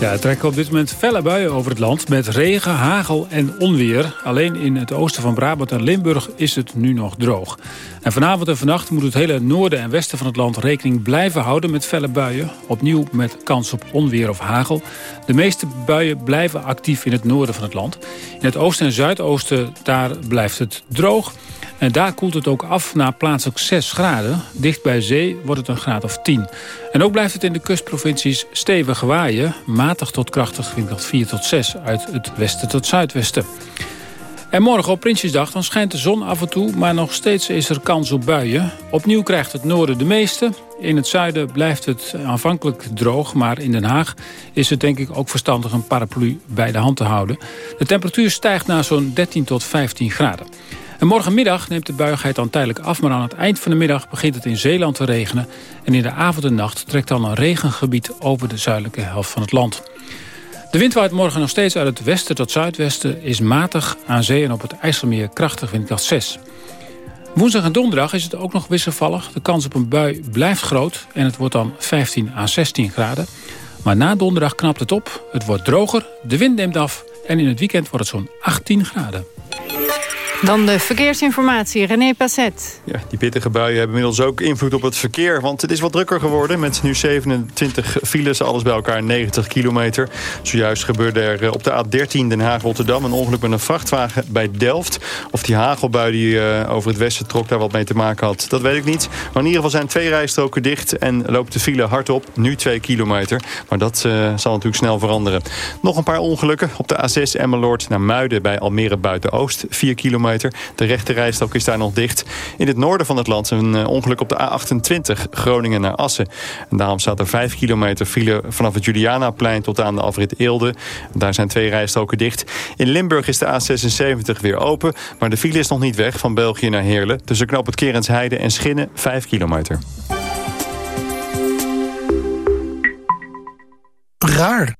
Ja, het trekken op dit moment felle buien over het land... met regen, hagel en onweer. Alleen in het oosten van Brabant en Limburg is het nu nog droog. En vanavond en vannacht moet het hele noorden en westen van het land... rekening blijven houden met felle buien. Opnieuw met kans op onweer of hagel. De meeste buien blijven actief in het noorden van het land. In het oosten en zuidoosten daar blijft het droog... En daar koelt het ook af naar plaatselijk 6 graden. Dicht bij zee wordt het een graad of 10. En ook blijft het in de kustprovincies stevig waaien. Matig tot krachtig windkracht 4 tot 6 uit het westen tot zuidwesten. En morgen op Prinsjesdag dan schijnt de zon af en toe... maar nog steeds is er kans op buien. Opnieuw krijgt het noorden de meeste. In het zuiden blijft het aanvankelijk droog... maar in Den Haag is het denk ik ook verstandig een paraplu bij de hand te houden. De temperatuur stijgt naar zo'n 13 tot 15 graden. En morgenmiddag neemt de buigheid dan tijdelijk af... maar aan het eind van de middag begint het in Zeeland te regenen... en in de avond en nacht trekt dan een regengebied over de zuidelijke helft van het land. De wind waait morgen nog steeds uit het westen tot zuidwesten... is matig aan zee en op het IJsselmeer krachtig windkracht 6. Woensdag en donderdag is het ook nog wisselvallig. De kans op een bui blijft groot en het wordt dan 15 à 16 graden. Maar na donderdag knapt het op, het wordt droger, de wind neemt af... en in het weekend wordt het zo'n 18 graden. Dan de verkeersinformatie, René Passet. Ja, die pittige buien hebben inmiddels ook invloed op het verkeer. Want het is wat drukker geworden met nu 27 files. Alles bij elkaar 90 kilometer. Zojuist gebeurde er eh, op de A13 Den Haag-Rotterdam... een ongeluk met een vrachtwagen bij Delft. Of die hagelbui die uh, over het westen trok daar wat mee te maken had, dat weet ik niet. Maar in ieder geval zijn twee rijstroken dicht... en loopt de file hard op, nu 2 kilometer. Maar dat uh, zal natuurlijk snel veranderen. Nog een paar ongelukken op de A6 Emmeloord naar Muiden... bij Almere Buiten-Oost, 4 kilometer. De rechte rijstrook is daar nog dicht. In het noorden van het land een uh, ongeluk op de A28 Groningen naar Assen. En daarom staat er 5 kilometer file vanaf het Julianaplein tot aan de afrit Eelde. Daar zijn twee rijstroken dicht. In Limburg is de A76 weer open, maar de file is nog niet weg van België naar Heerlen. Tussen knop het Kerensheide en Schinnen 5 kilometer. Raar.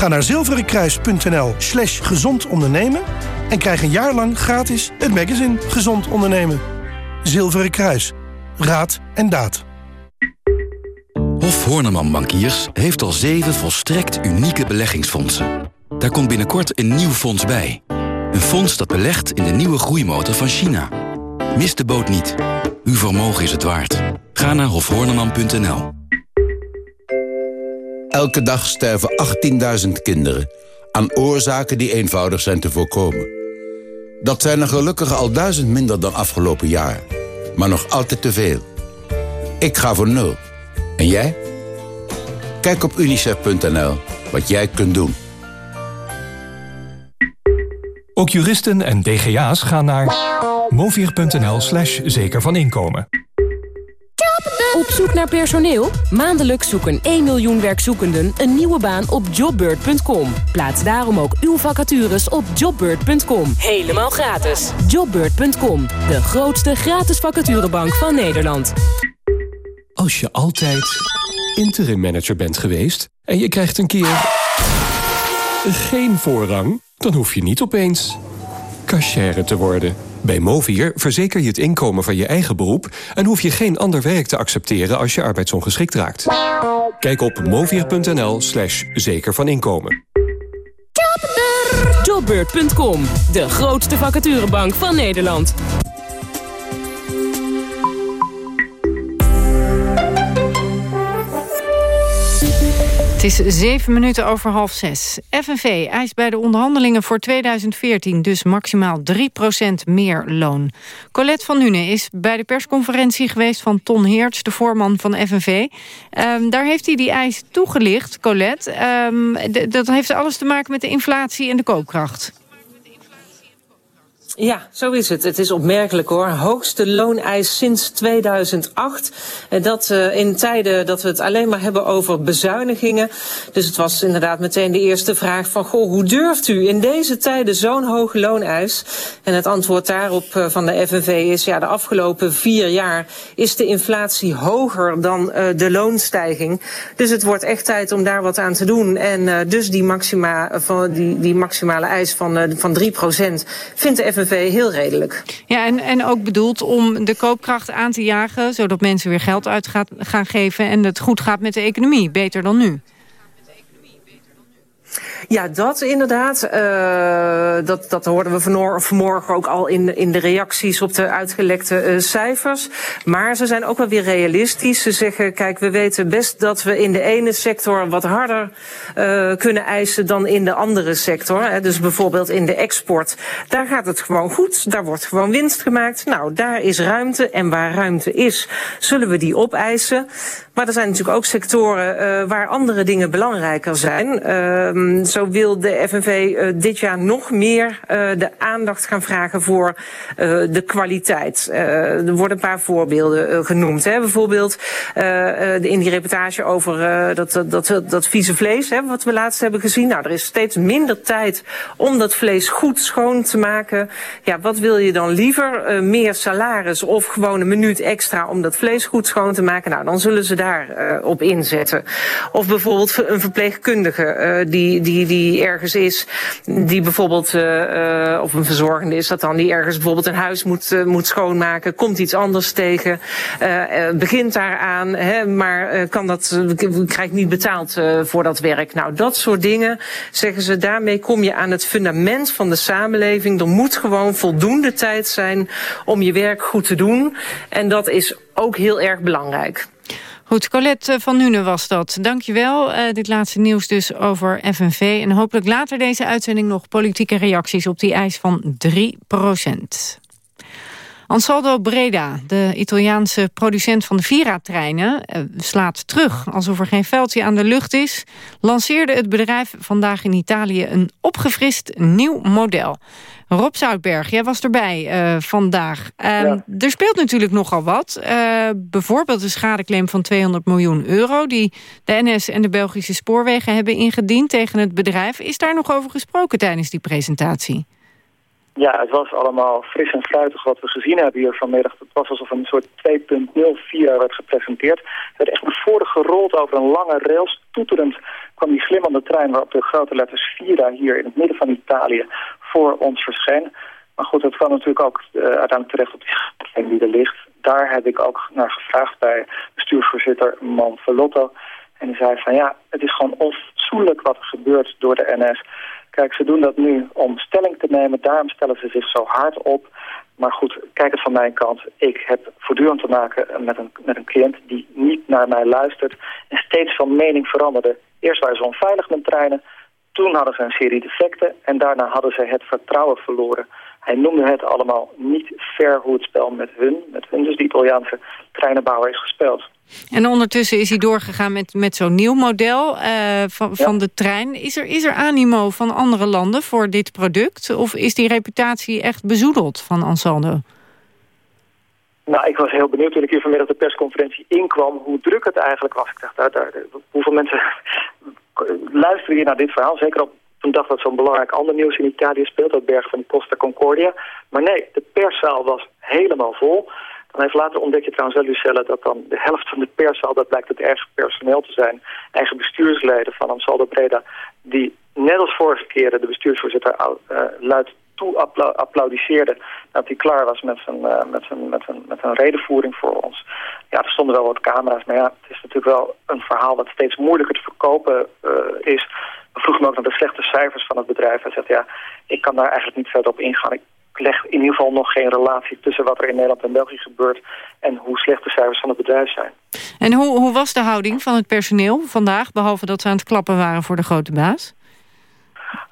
Ga naar zilverenkruis.nl slash gezond ondernemen en krijg een jaar lang gratis het magazine Gezond Ondernemen. Zilveren Kruis. Raad en daad. Hof Horneman Bankiers heeft al zeven volstrekt unieke beleggingsfondsen. Daar komt binnenkort een nieuw fonds bij. Een fonds dat belegt in de nieuwe groeimotor van China. Mis de boot niet. Uw vermogen is het waard. Ga naar hofhorneman.nl. Elke dag sterven 18.000 kinderen aan oorzaken die eenvoudig zijn te voorkomen. Dat zijn er gelukkig al duizend minder dan afgelopen jaar. Maar nog altijd te veel. Ik ga voor nul. En jij? Kijk op unicef.nl wat jij kunt doen. Ook juristen en DGA's gaan naar movier.nl slash zeker van inkomen. Op zoek naar personeel? Maandelijks zoeken 1 miljoen werkzoekenden een nieuwe baan op jobbird.com. Plaats daarom ook uw vacatures op jobbird.com. Helemaal gratis. Jobbird.com, de grootste gratis vacaturebank van Nederland. Als je altijd interim manager bent geweest en je krijgt een keer geen voorrang, dan hoef je niet opeens cashier te worden. Bij Movier verzeker je het inkomen van je eigen beroep... en hoef je geen ander werk te accepteren als je arbeidsongeschikt raakt. Kijk op movier.nl slash zeker van inkomen. Jobbeurt.com, de grootste vacaturebank van Nederland. Het is zeven minuten over half zes. FNV eist bij de onderhandelingen voor 2014 dus maximaal 3% meer loon. Colette van Nuenen is bij de persconferentie geweest van Ton Heerts, de voorman van FNV. Um, daar heeft hij die eis toegelicht, Colette. Um, dat heeft alles te maken met de inflatie en de koopkracht. Ja, zo is het. Het is opmerkelijk hoor. Hoogste looneis sinds 2008. En dat uh, in tijden dat we het alleen maar hebben over bezuinigingen. Dus het was inderdaad meteen de eerste vraag van... Goh, hoe durft u in deze tijden zo'n hoge looneis? En het antwoord daarop uh, van de FNV is... ja, de afgelopen vier jaar is de inflatie hoger dan uh, de loonstijging. Dus het wordt echt tijd om daar wat aan te doen. En dus die, maxima, van die, die maximale eis van, van 3% vindt de FNV heel redelijk. Ja, en, en ook bedoeld om de koopkracht aan te jagen... zodat mensen weer geld uit gaan geven en het goed gaat met de economie. Beter dan nu. Ja, dat inderdaad. Uh, dat, dat hoorden we vanmorgen ook al in, in de reacties op de uitgelekte uh, cijfers. Maar ze zijn ook wel weer realistisch. Ze zeggen, kijk, we weten best dat we in de ene sector wat harder uh, kunnen eisen dan in de andere sector. Hè. Dus bijvoorbeeld in de export. Daar gaat het gewoon goed. Daar wordt gewoon winst gemaakt. Nou, daar is ruimte. En waar ruimte is, zullen we die opeisen. Maar er zijn natuurlijk ook sectoren waar andere dingen belangrijker zijn. Ehm, zo wil de FNV eh, dit jaar nog meer eh, de aandacht gaan vragen voor eh, de kwaliteit. Er worden een paar voorbeelden genoemd. Hè. Bijvoorbeeld in die reportage over dat, dat, dat, dat vieze vlees, hè, wat we laatst hebben gezien. Nou, er is steeds minder tijd om dat vlees goed schoon te maken. Ja, wat wil je dan liever? Meer salaris of gewoon een minuut extra om dat vlees goed schoon te maken? Nou, dan zullen ze daar op inzetten. Of bijvoorbeeld een verpleegkundige eh, die, die, ergens is, die bijvoorbeeld, eh, eh, of een verzorgende is dat dan, die ergens bijvoorbeeld een huis moet, eh, moet schoonmaken, komt iets anders tegen, begint daaraan, hè, maar kan dat, krijgt niet betaald voor dat werk. Nou, dat soort dingen, zeggen ze, daarmee kom je aan het fundament van de samenleving. Er moet gewoon voldoende tijd zijn om je werk goed te doen. En dat is ook heel erg belangrijk. Goed, Colette van Nuenen was dat. Dankjewel. Uh, dit laatste nieuws dus over FNV. En hopelijk later deze uitzending nog politieke reacties op die eis van 3 Ansaldo Breda, de Italiaanse producent van de Vira-treinen... eh, slaat terug alsof er geen veldje aan de lucht is... lanceerde het bedrijf vandaag in Italië een opgefrist nieuw model. Rob Zoutberg, jij was erbij eh, vandaag. Uh, Er speelt natuurlijk nogal wat. Uh, bijvoorbeeld een schadeclaim van 200 miljoen euro... die de NS en de Belgische spoorwegen hebben ingediend tegen het bedrijf. Is daar nog over gesproken tijdens die presentatie? Ja, het was allemaal fris en fruitig wat we gezien hebben hier vanmiddag. Het was alsof een soort 2.0 Vira werd gepresenteerd. Er werd echt naar voren gerold over een lange rails. Toeterend kwam die glimmende trein waarop de grote letters Vira hier in het midden van Italië voor ons verscheen. Maar goed, het kwam natuurlijk ook uh, uiteindelijk terecht op die schijn die er ligt. Daar heb ik ook naar gevraagd bij bestuursvoorzitter Manfalotto. En die zei van ja, het is gewoon onfatsoenlijk wat er gebeurt door de NS. Kijk, ze doen dat nu om stelling te nemen. Daarom stellen ze zich zo hard op. Maar goed, kijk het van mijn kant. Ik heb voortdurend te maken met een, met een cliënt die niet naar mij luistert. En steeds van mening veranderde. Eerst waren ze onveilig met treinen. Toen hadden ze een serie defecten. En daarna hadden ze het vertrouwen verloren. Hij noemde het allemaal niet fair hoe het spel met hun, met hun dus die Italiaanse treinenbouwer is gespeeld. En ondertussen is hij doorgegaan met, met zo'n nieuw model uh, van, ja. van de trein. Is er, is er animo van andere landen voor dit product? Of is die reputatie echt bezoedeld van Ansaldo? Nou, ik was heel benieuwd toen ik hier vanmiddag de persconferentie inkwam... hoe druk het eigenlijk was. Ik dacht, daar, daar, hoeveel mensen <laughs> luisteren hier naar dit verhaal? Zeker op een dag dat zo'n belangrijk ander nieuws in Italië speelt... dat berg van de Costa Concordia. Maar nee, de perszaal was helemaal vol... Dan heeft later ontdek je trouwens wel, dat dan de helft van de perszaal, dat blijkt het eigen personeel te zijn, eigen bestuursleden van Ansaldo Breda, die net als vorige keren de bestuursvoorzitter uh, luid toe dat hij klaar was met zijn, uh, met, zijn, met, zijn, met een redenvoering voor ons. Ja, er stonden wel wat camera's, maar ja, het is natuurlijk wel een verhaal dat steeds moeilijker te verkopen uh, is. We vroegen ook naar de slechte cijfers van het bedrijf. Hij zegt, ja, ik kan daar eigenlijk niet verder op ingaan. Ik leg in ieder geval nog geen relatie tussen wat er in Nederland en België gebeurt en hoe slecht de cijfers van het bedrijf zijn. En hoe, hoe was de houding van het personeel vandaag, behalve dat ze aan het klappen waren voor de grote baas?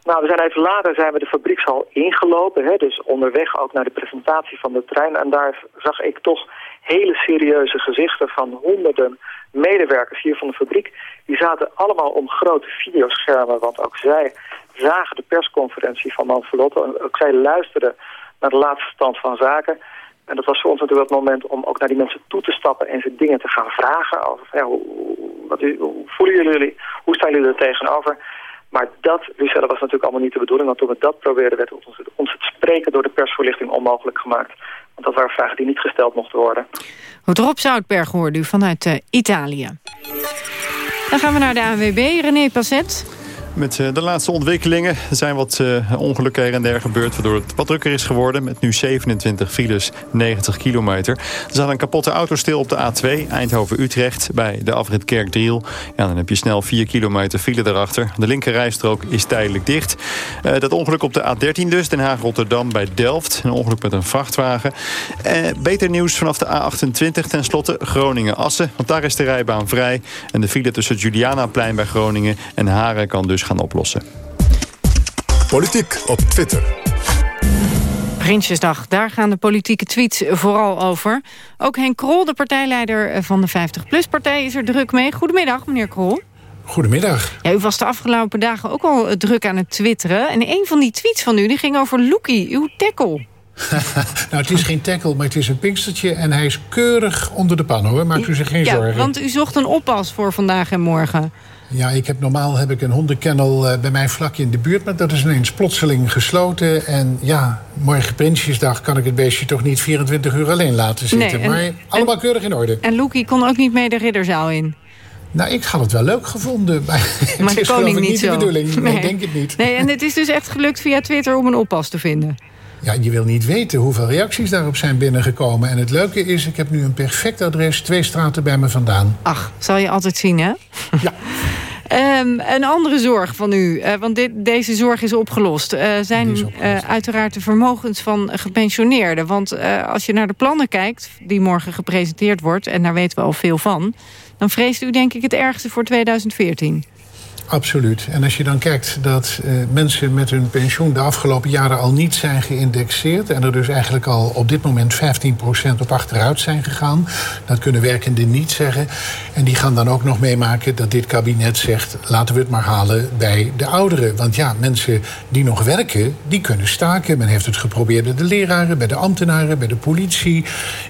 Nou, we zijn even later zijn we de fabriekshal ingelopen, hè, dus onderweg ook naar de presentatie van de trein. En daar zag ik toch hele serieuze gezichten van honderden medewerkers hier van de fabriek. Die zaten allemaal om grote videoschermen, want ook zij zagen de persconferentie van Manfrotto. En ook zij luisterden naar de laatste stand van zaken. En dat was voor ons natuurlijk het moment om ook naar die mensen toe te stappen en ze dingen te gaan vragen over ja, hoe, wat, hoe voelen jullie, hoe staan jullie er tegenover? Maar dat, Lucelle, was natuurlijk allemaal niet de bedoeling. Want toen we dat probeerden, werd ons, ons het spreken door de persvoorlichting onmogelijk gemaakt. Want dat waren vragen die niet gesteld mochten worden. Goed, Rob Zoutberg hoorde u vanuit uh, Italië. Dan gaan we naar de ANWB. René Passet. Met de laatste ontwikkelingen er zijn wat uh, ongelukken her en der gebeurd... waardoor het wat drukker is geworden met nu 27 files, 90 kilometer. Er zat een kapotte auto stil op de A2 Eindhoven-Utrecht... bij de afrit Kerkdriel. Ja, dan heb je snel 4 kilometer file daarachter. De linkerrijstrook is tijdelijk dicht. Uh, dat ongeluk op de A13 dus, Den Haag-Rotterdam bij Delft. Een ongeluk met een vrachtwagen. Beter nieuws vanaf de A28 ten slotte Groningen-Assen. Want daar is de rijbaan vrij. En de file tussen Julianaplein bij Groningen en Haren kan dus gaan oplossen. Politiek op Twitter. Prinsjesdag, daar gaan de politieke tweets vooral over. Ook Henk Krol, de partijleider van de 50PLUS-partij, is er druk mee. Goedemiddag, meneer Krol. Goedemiddag. Ja, u was de afgelopen dagen ook al druk aan het twitteren. En een van die tweets van u die ging over Loekie, uw tackle. <laughs> nou, het is geen tackle, maar het is een pinkstertje. En hij is keurig onder de pan, hoor. Maakt u zich geen ja, zorgen. want u zocht een oppas voor vandaag en morgen. Ja, ik heb, normaal heb ik een hondenkennel eh, bij mij vlakje in de buurt... maar dat is ineens plotseling gesloten. En ja, morgen Prinsjesdag kan ik het beestje toch niet 24 uur alleen laten zitten. Nee, en- maar allemaal keurig in orde. En Loekie kon ook niet mee de ridderzaal in. Nou, ik had het wel leuk gevonden. Maar, <laughs> Maar het de is koning niet niet de zo. bedoeling. Nee, Nee. ik denk het niet. Nee, en het is dus echt gelukt via Twitter om een oppas te vinden. Ja, je wil niet weten hoeveel reacties daarop zijn binnengekomen. En het leuke is, ik heb nu een perfect adres... twee straten bij me vandaan. Ach, zal je altijd zien, hè? Ja. <laughs> Ehm, een andere zorg van u, eh, want dit, deze zorg is opgelost... eh, zijn eh, uiteraard de vermogens van gepensioneerden. Want als je naar de plannen kijkt, die morgen gepresenteerd wordt... en daar weten we al veel van... dan vreest u denk ik het ergste voor 2014. Absoluut. En als je dan kijkt dat eh, mensen met hun pensioen de afgelopen jaren al niet zijn geïndexeerd. En er dus eigenlijk al op dit moment 15% op achteruit zijn gegaan. Dat kunnen werkenden niet zeggen. En die gaan dan ook nog meemaken dat dit kabinet zegt: laten we het maar halen bij de ouderen. Want ja, mensen die nog werken, die kunnen staken. Men heeft het geprobeerd bij de leraren, bij de ambtenaren, bij de politie,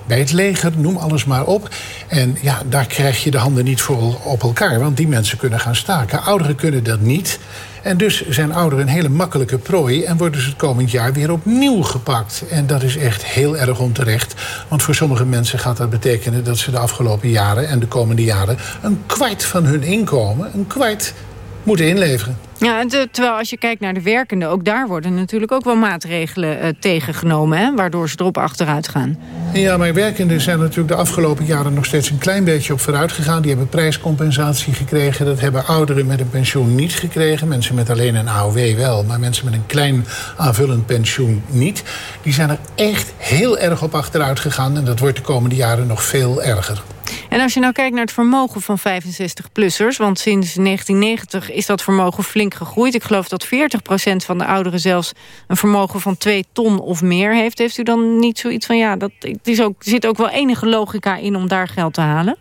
bij het leger, noem alles maar op. En ja, daar krijg je de handen niet voor op elkaar, want die mensen kunnen gaan staken. Ouderen kunnen dat niet. En dus zijn ouderen een hele makkelijke prooi en worden ze het komend jaar weer opnieuw gepakt. En dat is echt heel erg onterecht. Want voor sommige mensen gaat dat betekenen dat ze de afgelopen jaren en de komende jaren een kwart van hun inkomen, een kwart, moeten inleveren. Ja, terwijl als je kijkt naar de werkenden... ook daar worden natuurlijk ook wel maatregelen eh, tegengenomen... Hè, waardoor ze erop achteruit gaan. Ja, maar werkenden zijn natuurlijk de afgelopen jaren nog steeds een klein beetje op vooruit gegaan. Die hebben prijscompensatie gekregen. Dat hebben ouderen met een pensioen niet gekregen. Mensen met alleen een AOW wel, maar mensen met een klein aanvullend pensioen niet. Die zijn er echt heel erg op achteruit gegaan. En dat wordt de komende jaren nog veel erger. En als je nou kijkt naar het vermogen van 65-plussers... want sinds 1990 is dat vermogen flink gegroeid. Ik geloof dat 40% van de ouderen zelfs een vermogen van 2 ton of meer heeft. Heeft u dan niet zoiets van, ja, dat, is ook, zit ook wel enige logica in om daar geld te halen?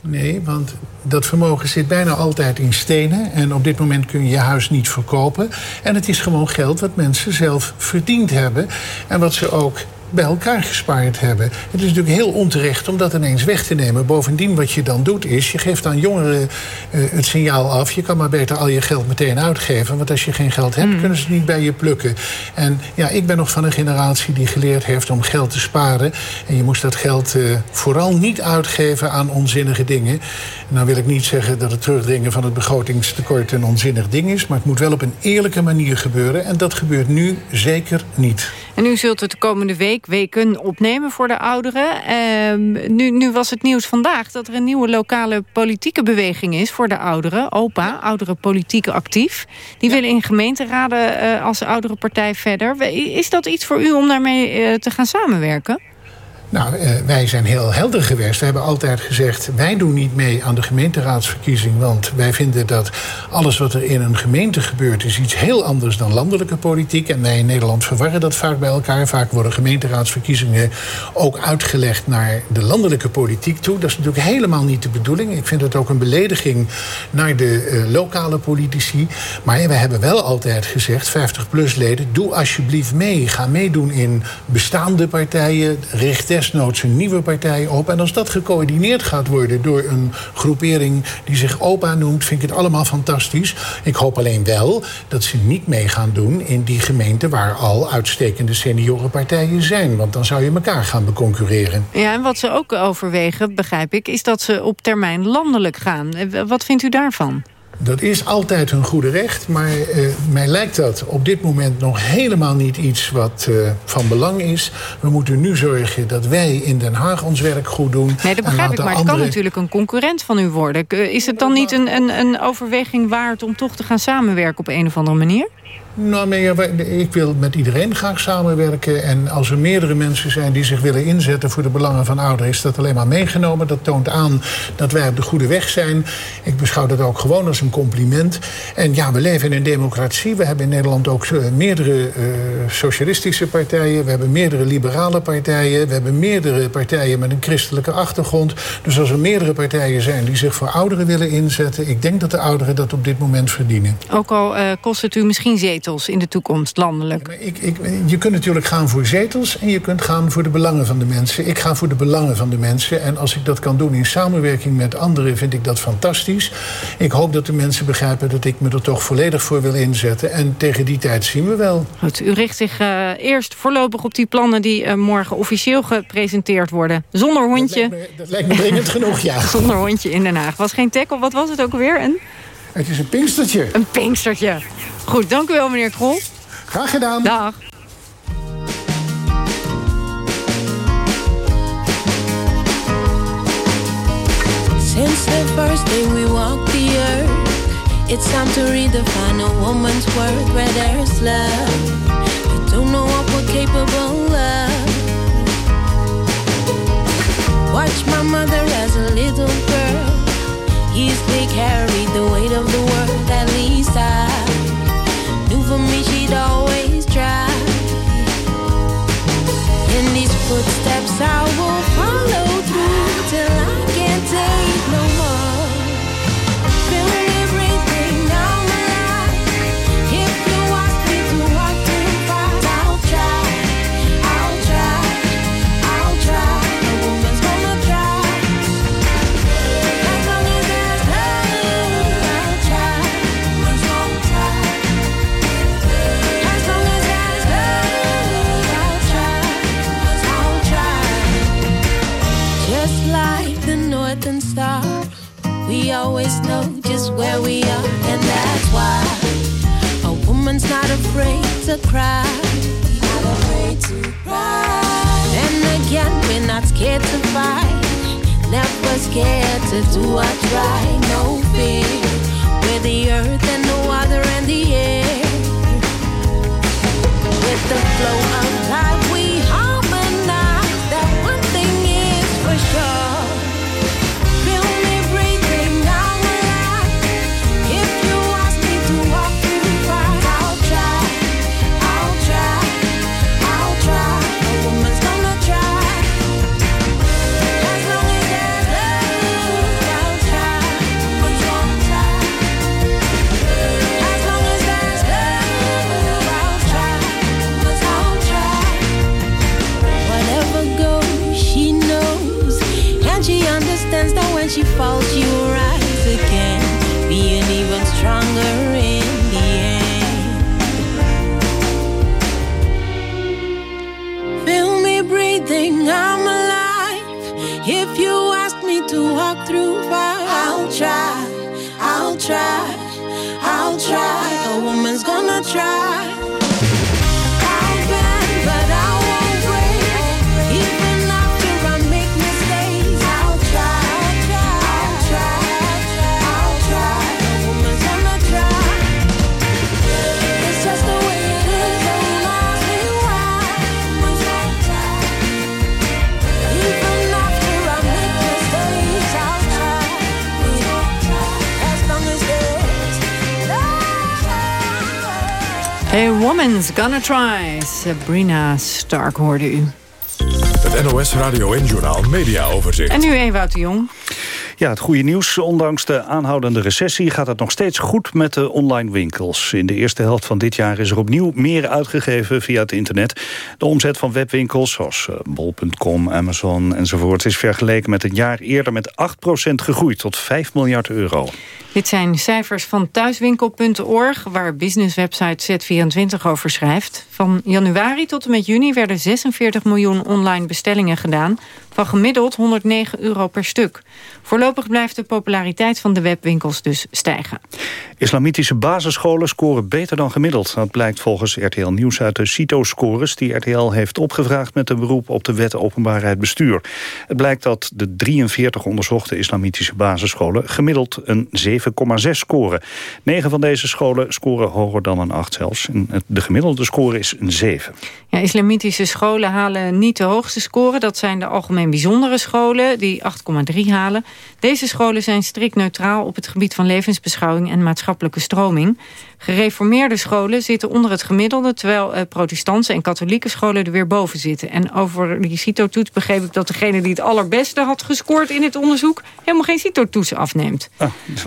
Nee, want dat vermogen zit bijna altijd in stenen. En op dit moment kun je je huis niet verkopen. En het is gewoon geld wat mensen zelf verdiend hebben. En wat ze ook bij elkaar gespaard hebben. Het is natuurlijk heel onterecht om dat ineens weg te nemen. Bovendien, wat je dan doet, is je geeft aan jongeren eh, het signaal af... je kan maar beter al je geld meteen uitgeven. Want als je geen geld hebt, kunnen ze het niet bij je plukken. En ja, ik ben nog van een generatie die geleerd heeft om geld te sparen. En je moest dat geld eh, vooral niet uitgeven aan onzinnige dingen. En nou wil ik niet zeggen dat het terugdringen van het begrotingstekort... een onzinnig ding is, maar het moet wel op een eerlijke manier gebeuren. En dat gebeurt nu zeker niet. En u zult het de komende week, weken opnemen voor de ouderen. Ehm, nu, nu was het nieuws vandaag dat er een nieuwe lokale politieke beweging is voor de ouderen. OPA, Ouderen Politiek Actief. Die willen in gemeenteraden eh, als oudere partij verder. Is dat iets voor u om daarmee eh, te gaan samenwerken? Nou, eh, wij zijn heel helder geweest. We hebben altijd gezegd, wij doen niet mee aan de gemeenteraadsverkiezing... want wij vinden dat alles wat er in een gemeente gebeurt... is iets heel anders dan landelijke politiek. En wij in Nederland verwarren dat vaak bij elkaar. Vaak worden gemeenteraadsverkiezingen ook uitgelegd naar de landelijke politiek toe. Dat is natuurlijk helemaal niet de bedoeling. Ik vind het ook een belediging naar de eh, lokale politici. Maar we hebben wel altijd gezegd, 50-plus leden... doe alsjeblieft mee. Ga meedoen in bestaande partijen. Richt desnoods een nieuwe partij op. En als dat gecoördineerd gaat worden door een groepering... die zich OPA noemt, vind ik het allemaal fantastisch. Ik hoop alleen wel dat ze niet mee gaan doen... in die gemeenten waar al uitstekende seniorenpartijen zijn. Want dan zou je elkaar gaan beconcurreren. Ja, en wat ze ook overwegen, begrijp ik... is dat ze op termijn landelijk gaan. Eh, Wat vindt u daarvan? Dat is altijd hun goede recht, maar eh, mij lijkt dat op dit moment nog helemaal niet iets wat eh, van belang is. We moeten nu zorgen dat wij in Den Haag ons werk goed doen. Nee, dat begrijp ik, maar het kan natuurlijk een concurrent van u worden. K- Is het dan niet een, een, een overweging waard om toch te gaan samenwerken op een of andere manier? Nou, ik wil met iedereen graag samenwerken. En als er meerdere mensen zijn die zich willen inzetten voor de belangen van ouderen, is dat alleen maar meegenomen. Dat toont aan dat wij op de goede weg zijn. Ik beschouw dat ook gewoon als een compliment. En ja, we leven in een democratie. We hebben in Nederland ook eh, meerdere eh, socialistische partijen. We hebben meerdere liberale partijen. We hebben meerdere partijen met een christelijke achtergrond. Dus als er meerdere partijen zijn die zich voor ouderen willen inzetten, ik denk dat de ouderen dat op dit moment verdienen. Ook al eh, kost het u misschien zetels in de toekomst, landelijk. Ik, ik, je kunt natuurlijk gaan voor zetels en je kunt gaan voor de belangen van de mensen. Ik ga voor de belangen van de mensen. En als ik dat kan doen in samenwerking met anderen, vind ik dat fantastisch. Ik hoop dat de mensen begrijpen dat ik me er toch volledig voor wil inzetten. En tegen die tijd zien we wel. Goed, u richt zich eh, eerst voorlopig op die plannen die eh, morgen officieel gepresenteerd worden. Zonder hondje. Dat lijkt me dringend genoeg, ja. <laughs> Zonder hondje in Den Haag. Was geen tackle, wat was het ook weer? Een, Het is een pinkstertje. een pinkstertje. Goed, dank u wel meneer Krol. Graag gedaan. Dag. Since the first day we walked the earth, it's time to redefine a woman's worth where there's love. You don't know what we're capable of. Watch my mother as a little girl. Easily carried the weight of the world, at least I knew for me she'd always try. In these footsteps I will follow through till I Woman's Gonna Try. Sabrina Stark hoorde u. Het NOS Radio en Journaal Media Overzicht. En nu Ewout de Jong. Ja, het goede nieuws. Ondanks de aanhoudende recessie gaat het nog steeds goed met de online winkels. In de eerste helft van dit jaar is er opnieuw meer uitgegeven via het internet. De omzet van webwinkels zoals eh, bol.com, Amazon enzovoort... is vergeleken met een jaar eerder met 8% gegroeid tot 5 miljard euro. Dit zijn cijfers van thuiswinkel.org, waar businesswebsite Z24 over schrijft. Van januari tot en met juni werden 46 miljoen online bestellingen gedaan... van gemiddeld 109 euro per stuk. Voorlopig blijft de populariteit van de webwinkels dus stijgen. Islamitische basisscholen scoren beter dan gemiddeld. Dat blijkt volgens RTL Nieuws uit de CITO-scores... die RTL heeft opgevraagd met een beroep op de wet openbaarheid bestuur. Het blijkt dat de 43 onderzochte islamitische basisscholen... gemiddeld een 7,6 scoren. Negen van deze scholen scoren hoger dan een 8 zelfs. En de gemiddelde score is een 7. Ja, islamitische scholen halen niet de hoogste score. Dat zijn de algemeen bijzondere scholen, die 8,3 halen. Deze scholen zijn strikt neutraal op het gebied van levensbeschouwing en maatschappelijke stroming. Gereformeerde scholen zitten onder het gemiddelde... terwijl eh, protestantse en katholieke scholen er weer boven zitten. En over die CITO-toets begreep ik dat degene die het allerbeste had gescoord in het onderzoek... helemaal geen CITO-toets afneemt.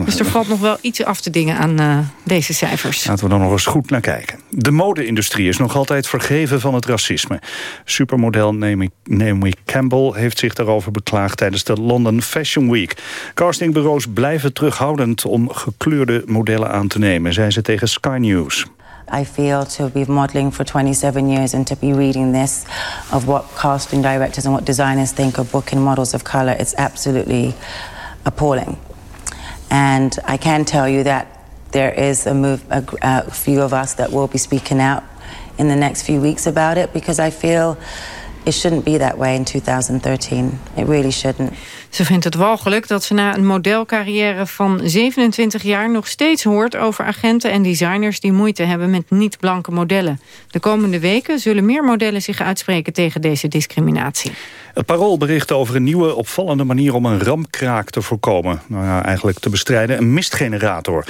Dus er valt nog wel iets af te dingen aan eh, deze cijfers. Laten we dan nog eens goed naar kijken. De mode-industrie is nog altijd vergeven van het racisme. Supermodel Naomi, Naomi Campbell heeft zich daarover beklaagd... tijdens de London Fashion Week. Castingbureaus blijven terughoudend om gekleurde modellen aan te nemen... zei ze tegen Sky News. I feel to be modeling for 27 years and to be reading this of what casting directors and what designers think of booking models of color, it's absolutely appalling. And I can tell you that there is a move, a, a few of us that will be speaking out in the next few weeks about it because I feel it shouldn't be that way in 2013. It really shouldn't. Ze vindt het walgelijk dat ze na een modelcarrière van 27 jaar... nog steeds hoort over agenten en designers die moeite hebben met niet-blanke modellen. De komende weken zullen meer modellen zich uitspreken tegen deze discriminatie. Het Parool bericht over een nieuwe opvallende manier om een ramkraak te voorkomen. Nou ja, eigenlijk te bestrijden, een mistgenerator.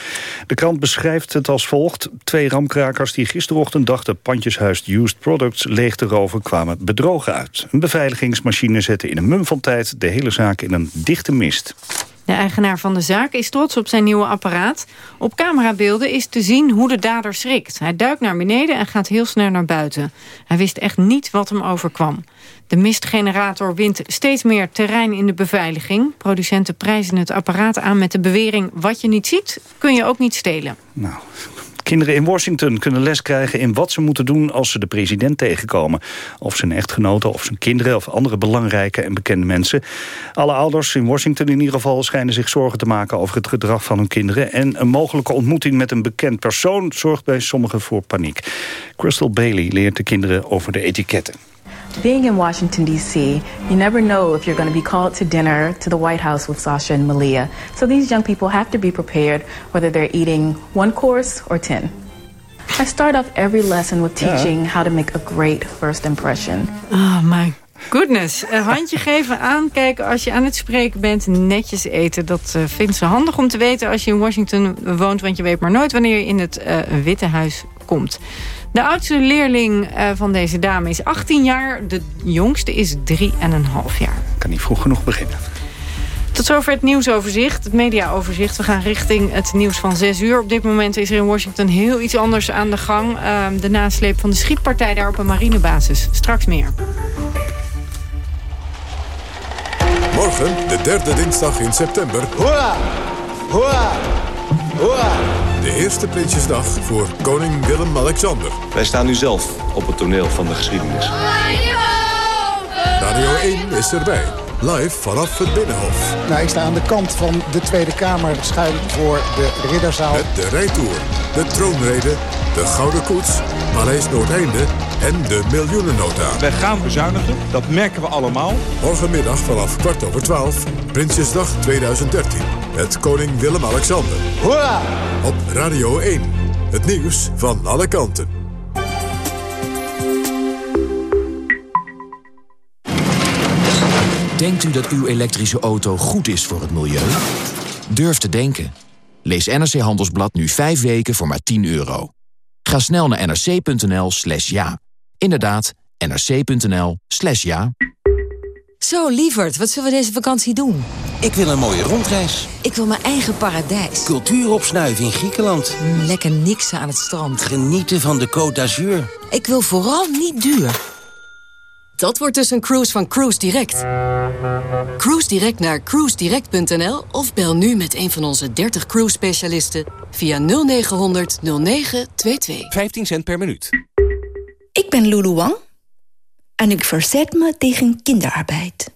De krant beschrijft het als volgt. Twee ramkrakers die gisterochtend dachten pandjeshuis Used Products leeg te roven kwamen bedrogen uit. Een beveiligingsmachine zette in een mum van tijd de hele zaak in een dichte mist. De eigenaar van de zaak is trots op zijn nieuwe apparaat. Op camerabeelden is te zien hoe de dader schrikt. Hij duikt naar beneden en gaat heel snel naar buiten. Hij wist echt niet wat hem overkwam. De mistgenerator wint steeds meer terrein in de beveiliging. Producenten prijzen het apparaat aan met de bewering... wat je niet ziet, kun je ook niet stelen. Nou, kinderen in Washington kunnen les krijgen in wat ze moeten doen als ze de president tegenkomen. Of zijn echtgenoten, of zijn kinderen, of andere belangrijke en bekende mensen. Alle ouders in Washington in ieder geval schijnen zich zorgen te maken over het gedrag van hun kinderen. En een mogelijke ontmoeting met een bekend persoon zorgt bij sommigen voor paniek. Crystal Bailey leert de kinderen over de etiketten. Being in Washington, D.C., you never know if you're going to be called to dinner to the White House with Sasha and Malia. So these young people have to be prepared whether they're eating one course or 10. I start off every lesson with teaching how to make a great first impression. Oh my goodness. Een handje <laughs> geven, aankijken als je aan het spreken bent. Netjes eten, dat eh, vindt ze handig om te weten als je in Washington woont. Want je weet maar nooit wanneer je in het eh, Witte Huis komt. De oudste leerling eh, van deze dame is 18 jaar. De jongste is 3,5 jaar. Kan niet vroeg genoeg beginnen. Tot zover het nieuwsoverzicht, het mediaoverzicht. We gaan richting het nieuws van 6 uur. Op dit moment is er in Washington heel iets anders aan de gang. Ehm, de nasleep van de schietpartij daar op een marinebasis. Straks meer. Morgen, de derde dinsdag in september. Hoera! Hoera! Hoera! De eerste Prinsjesdag voor koning Willem-Alexander. Wij staan nu zelf op het toneel van de geschiedenis. Radio 1 is erbij. Live vanaf het Binnenhof. Nou, ik sta aan de kant van de Tweede Kamer schuin voor de Ridderzaal. Met de rijtour, de troonrede, de Gouden Koets, Paleis Noordeinde en de miljoenennota. Wij gaan bezuinigen, dat merken we allemaal. Morgenmiddag vanaf kwart over twaalf, Prinsjesdag 2013. Met koning Willem-Alexander. Hoera! Op Radio 1. Het nieuws van alle kanten. Denkt u dat uw elektrische auto goed is voor het milieu? Durf te denken. Lees NRC Handelsblad nu 5 weken voor maar 10 euro. Ga snel naar nrc.nl slash ja. Inderdaad, nrc.nl slash ja. Zo, lieverd, wat zullen we deze vakantie doen? Ik wil een mooie rondreis. Ik wil mijn eigen paradijs. Cultuur opsnuiven in Griekenland. Mm, lekker niksen aan het strand. Genieten van de Côte d'Azur. Ik wil vooral niet duur. Dat wordt dus een cruise van Cruise Direct. Cruise Direct naar cruisedirect.nl of bel nu met een van onze 30 cruise specialisten via 0900 0922. 15 cent per minuut. Ik ben Lulu Wang en ik verzet me tegen kinderarbeid.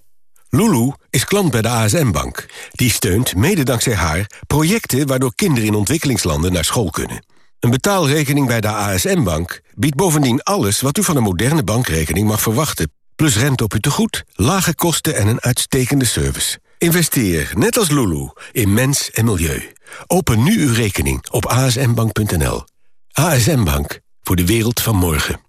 Lulu is klant bij de ASM-bank. Die steunt, mede dankzij haar, projecten waardoor kinderen in ontwikkelingslanden naar school kunnen. Een betaalrekening bij de ASM-bank biedt bovendien alles wat u van een moderne bankrekening mag verwachten. Plus rente op uw tegoed, lage kosten en een uitstekende service. Investeer, net als Lulu, in mens en milieu. Open nu uw rekening op asmbank.nl. ASM Bank, voor de wereld van morgen.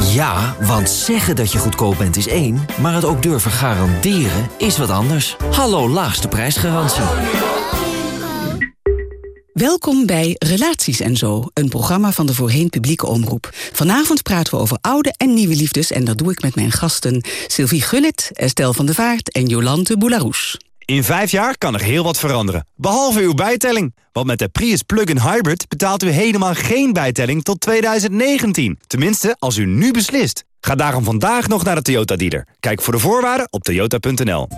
Ja, want zeggen dat je goedkoop bent is één, maar het ook durven garanderen is wat anders. Hallo laagste prijsgarantie. Welkom bij Relaties en Zo, een programma van de voorheen publieke omroep. Vanavond praten we over oude en nieuwe liefdes en dat doe ik met mijn gasten Sylvie Gullit, Estelle van de Vaart en Jolante Boularoes. In vijf jaar kan er heel wat veranderen, behalve uw bijtelling. Want met de Prius Plug-in Hybrid betaalt u helemaal geen bijtelling tot 2019. Tenminste, als u nu beslist. Ga daarom vandaag nog naar de Toyota dealer. Kijk voor de voorwaarden op toyota.nl.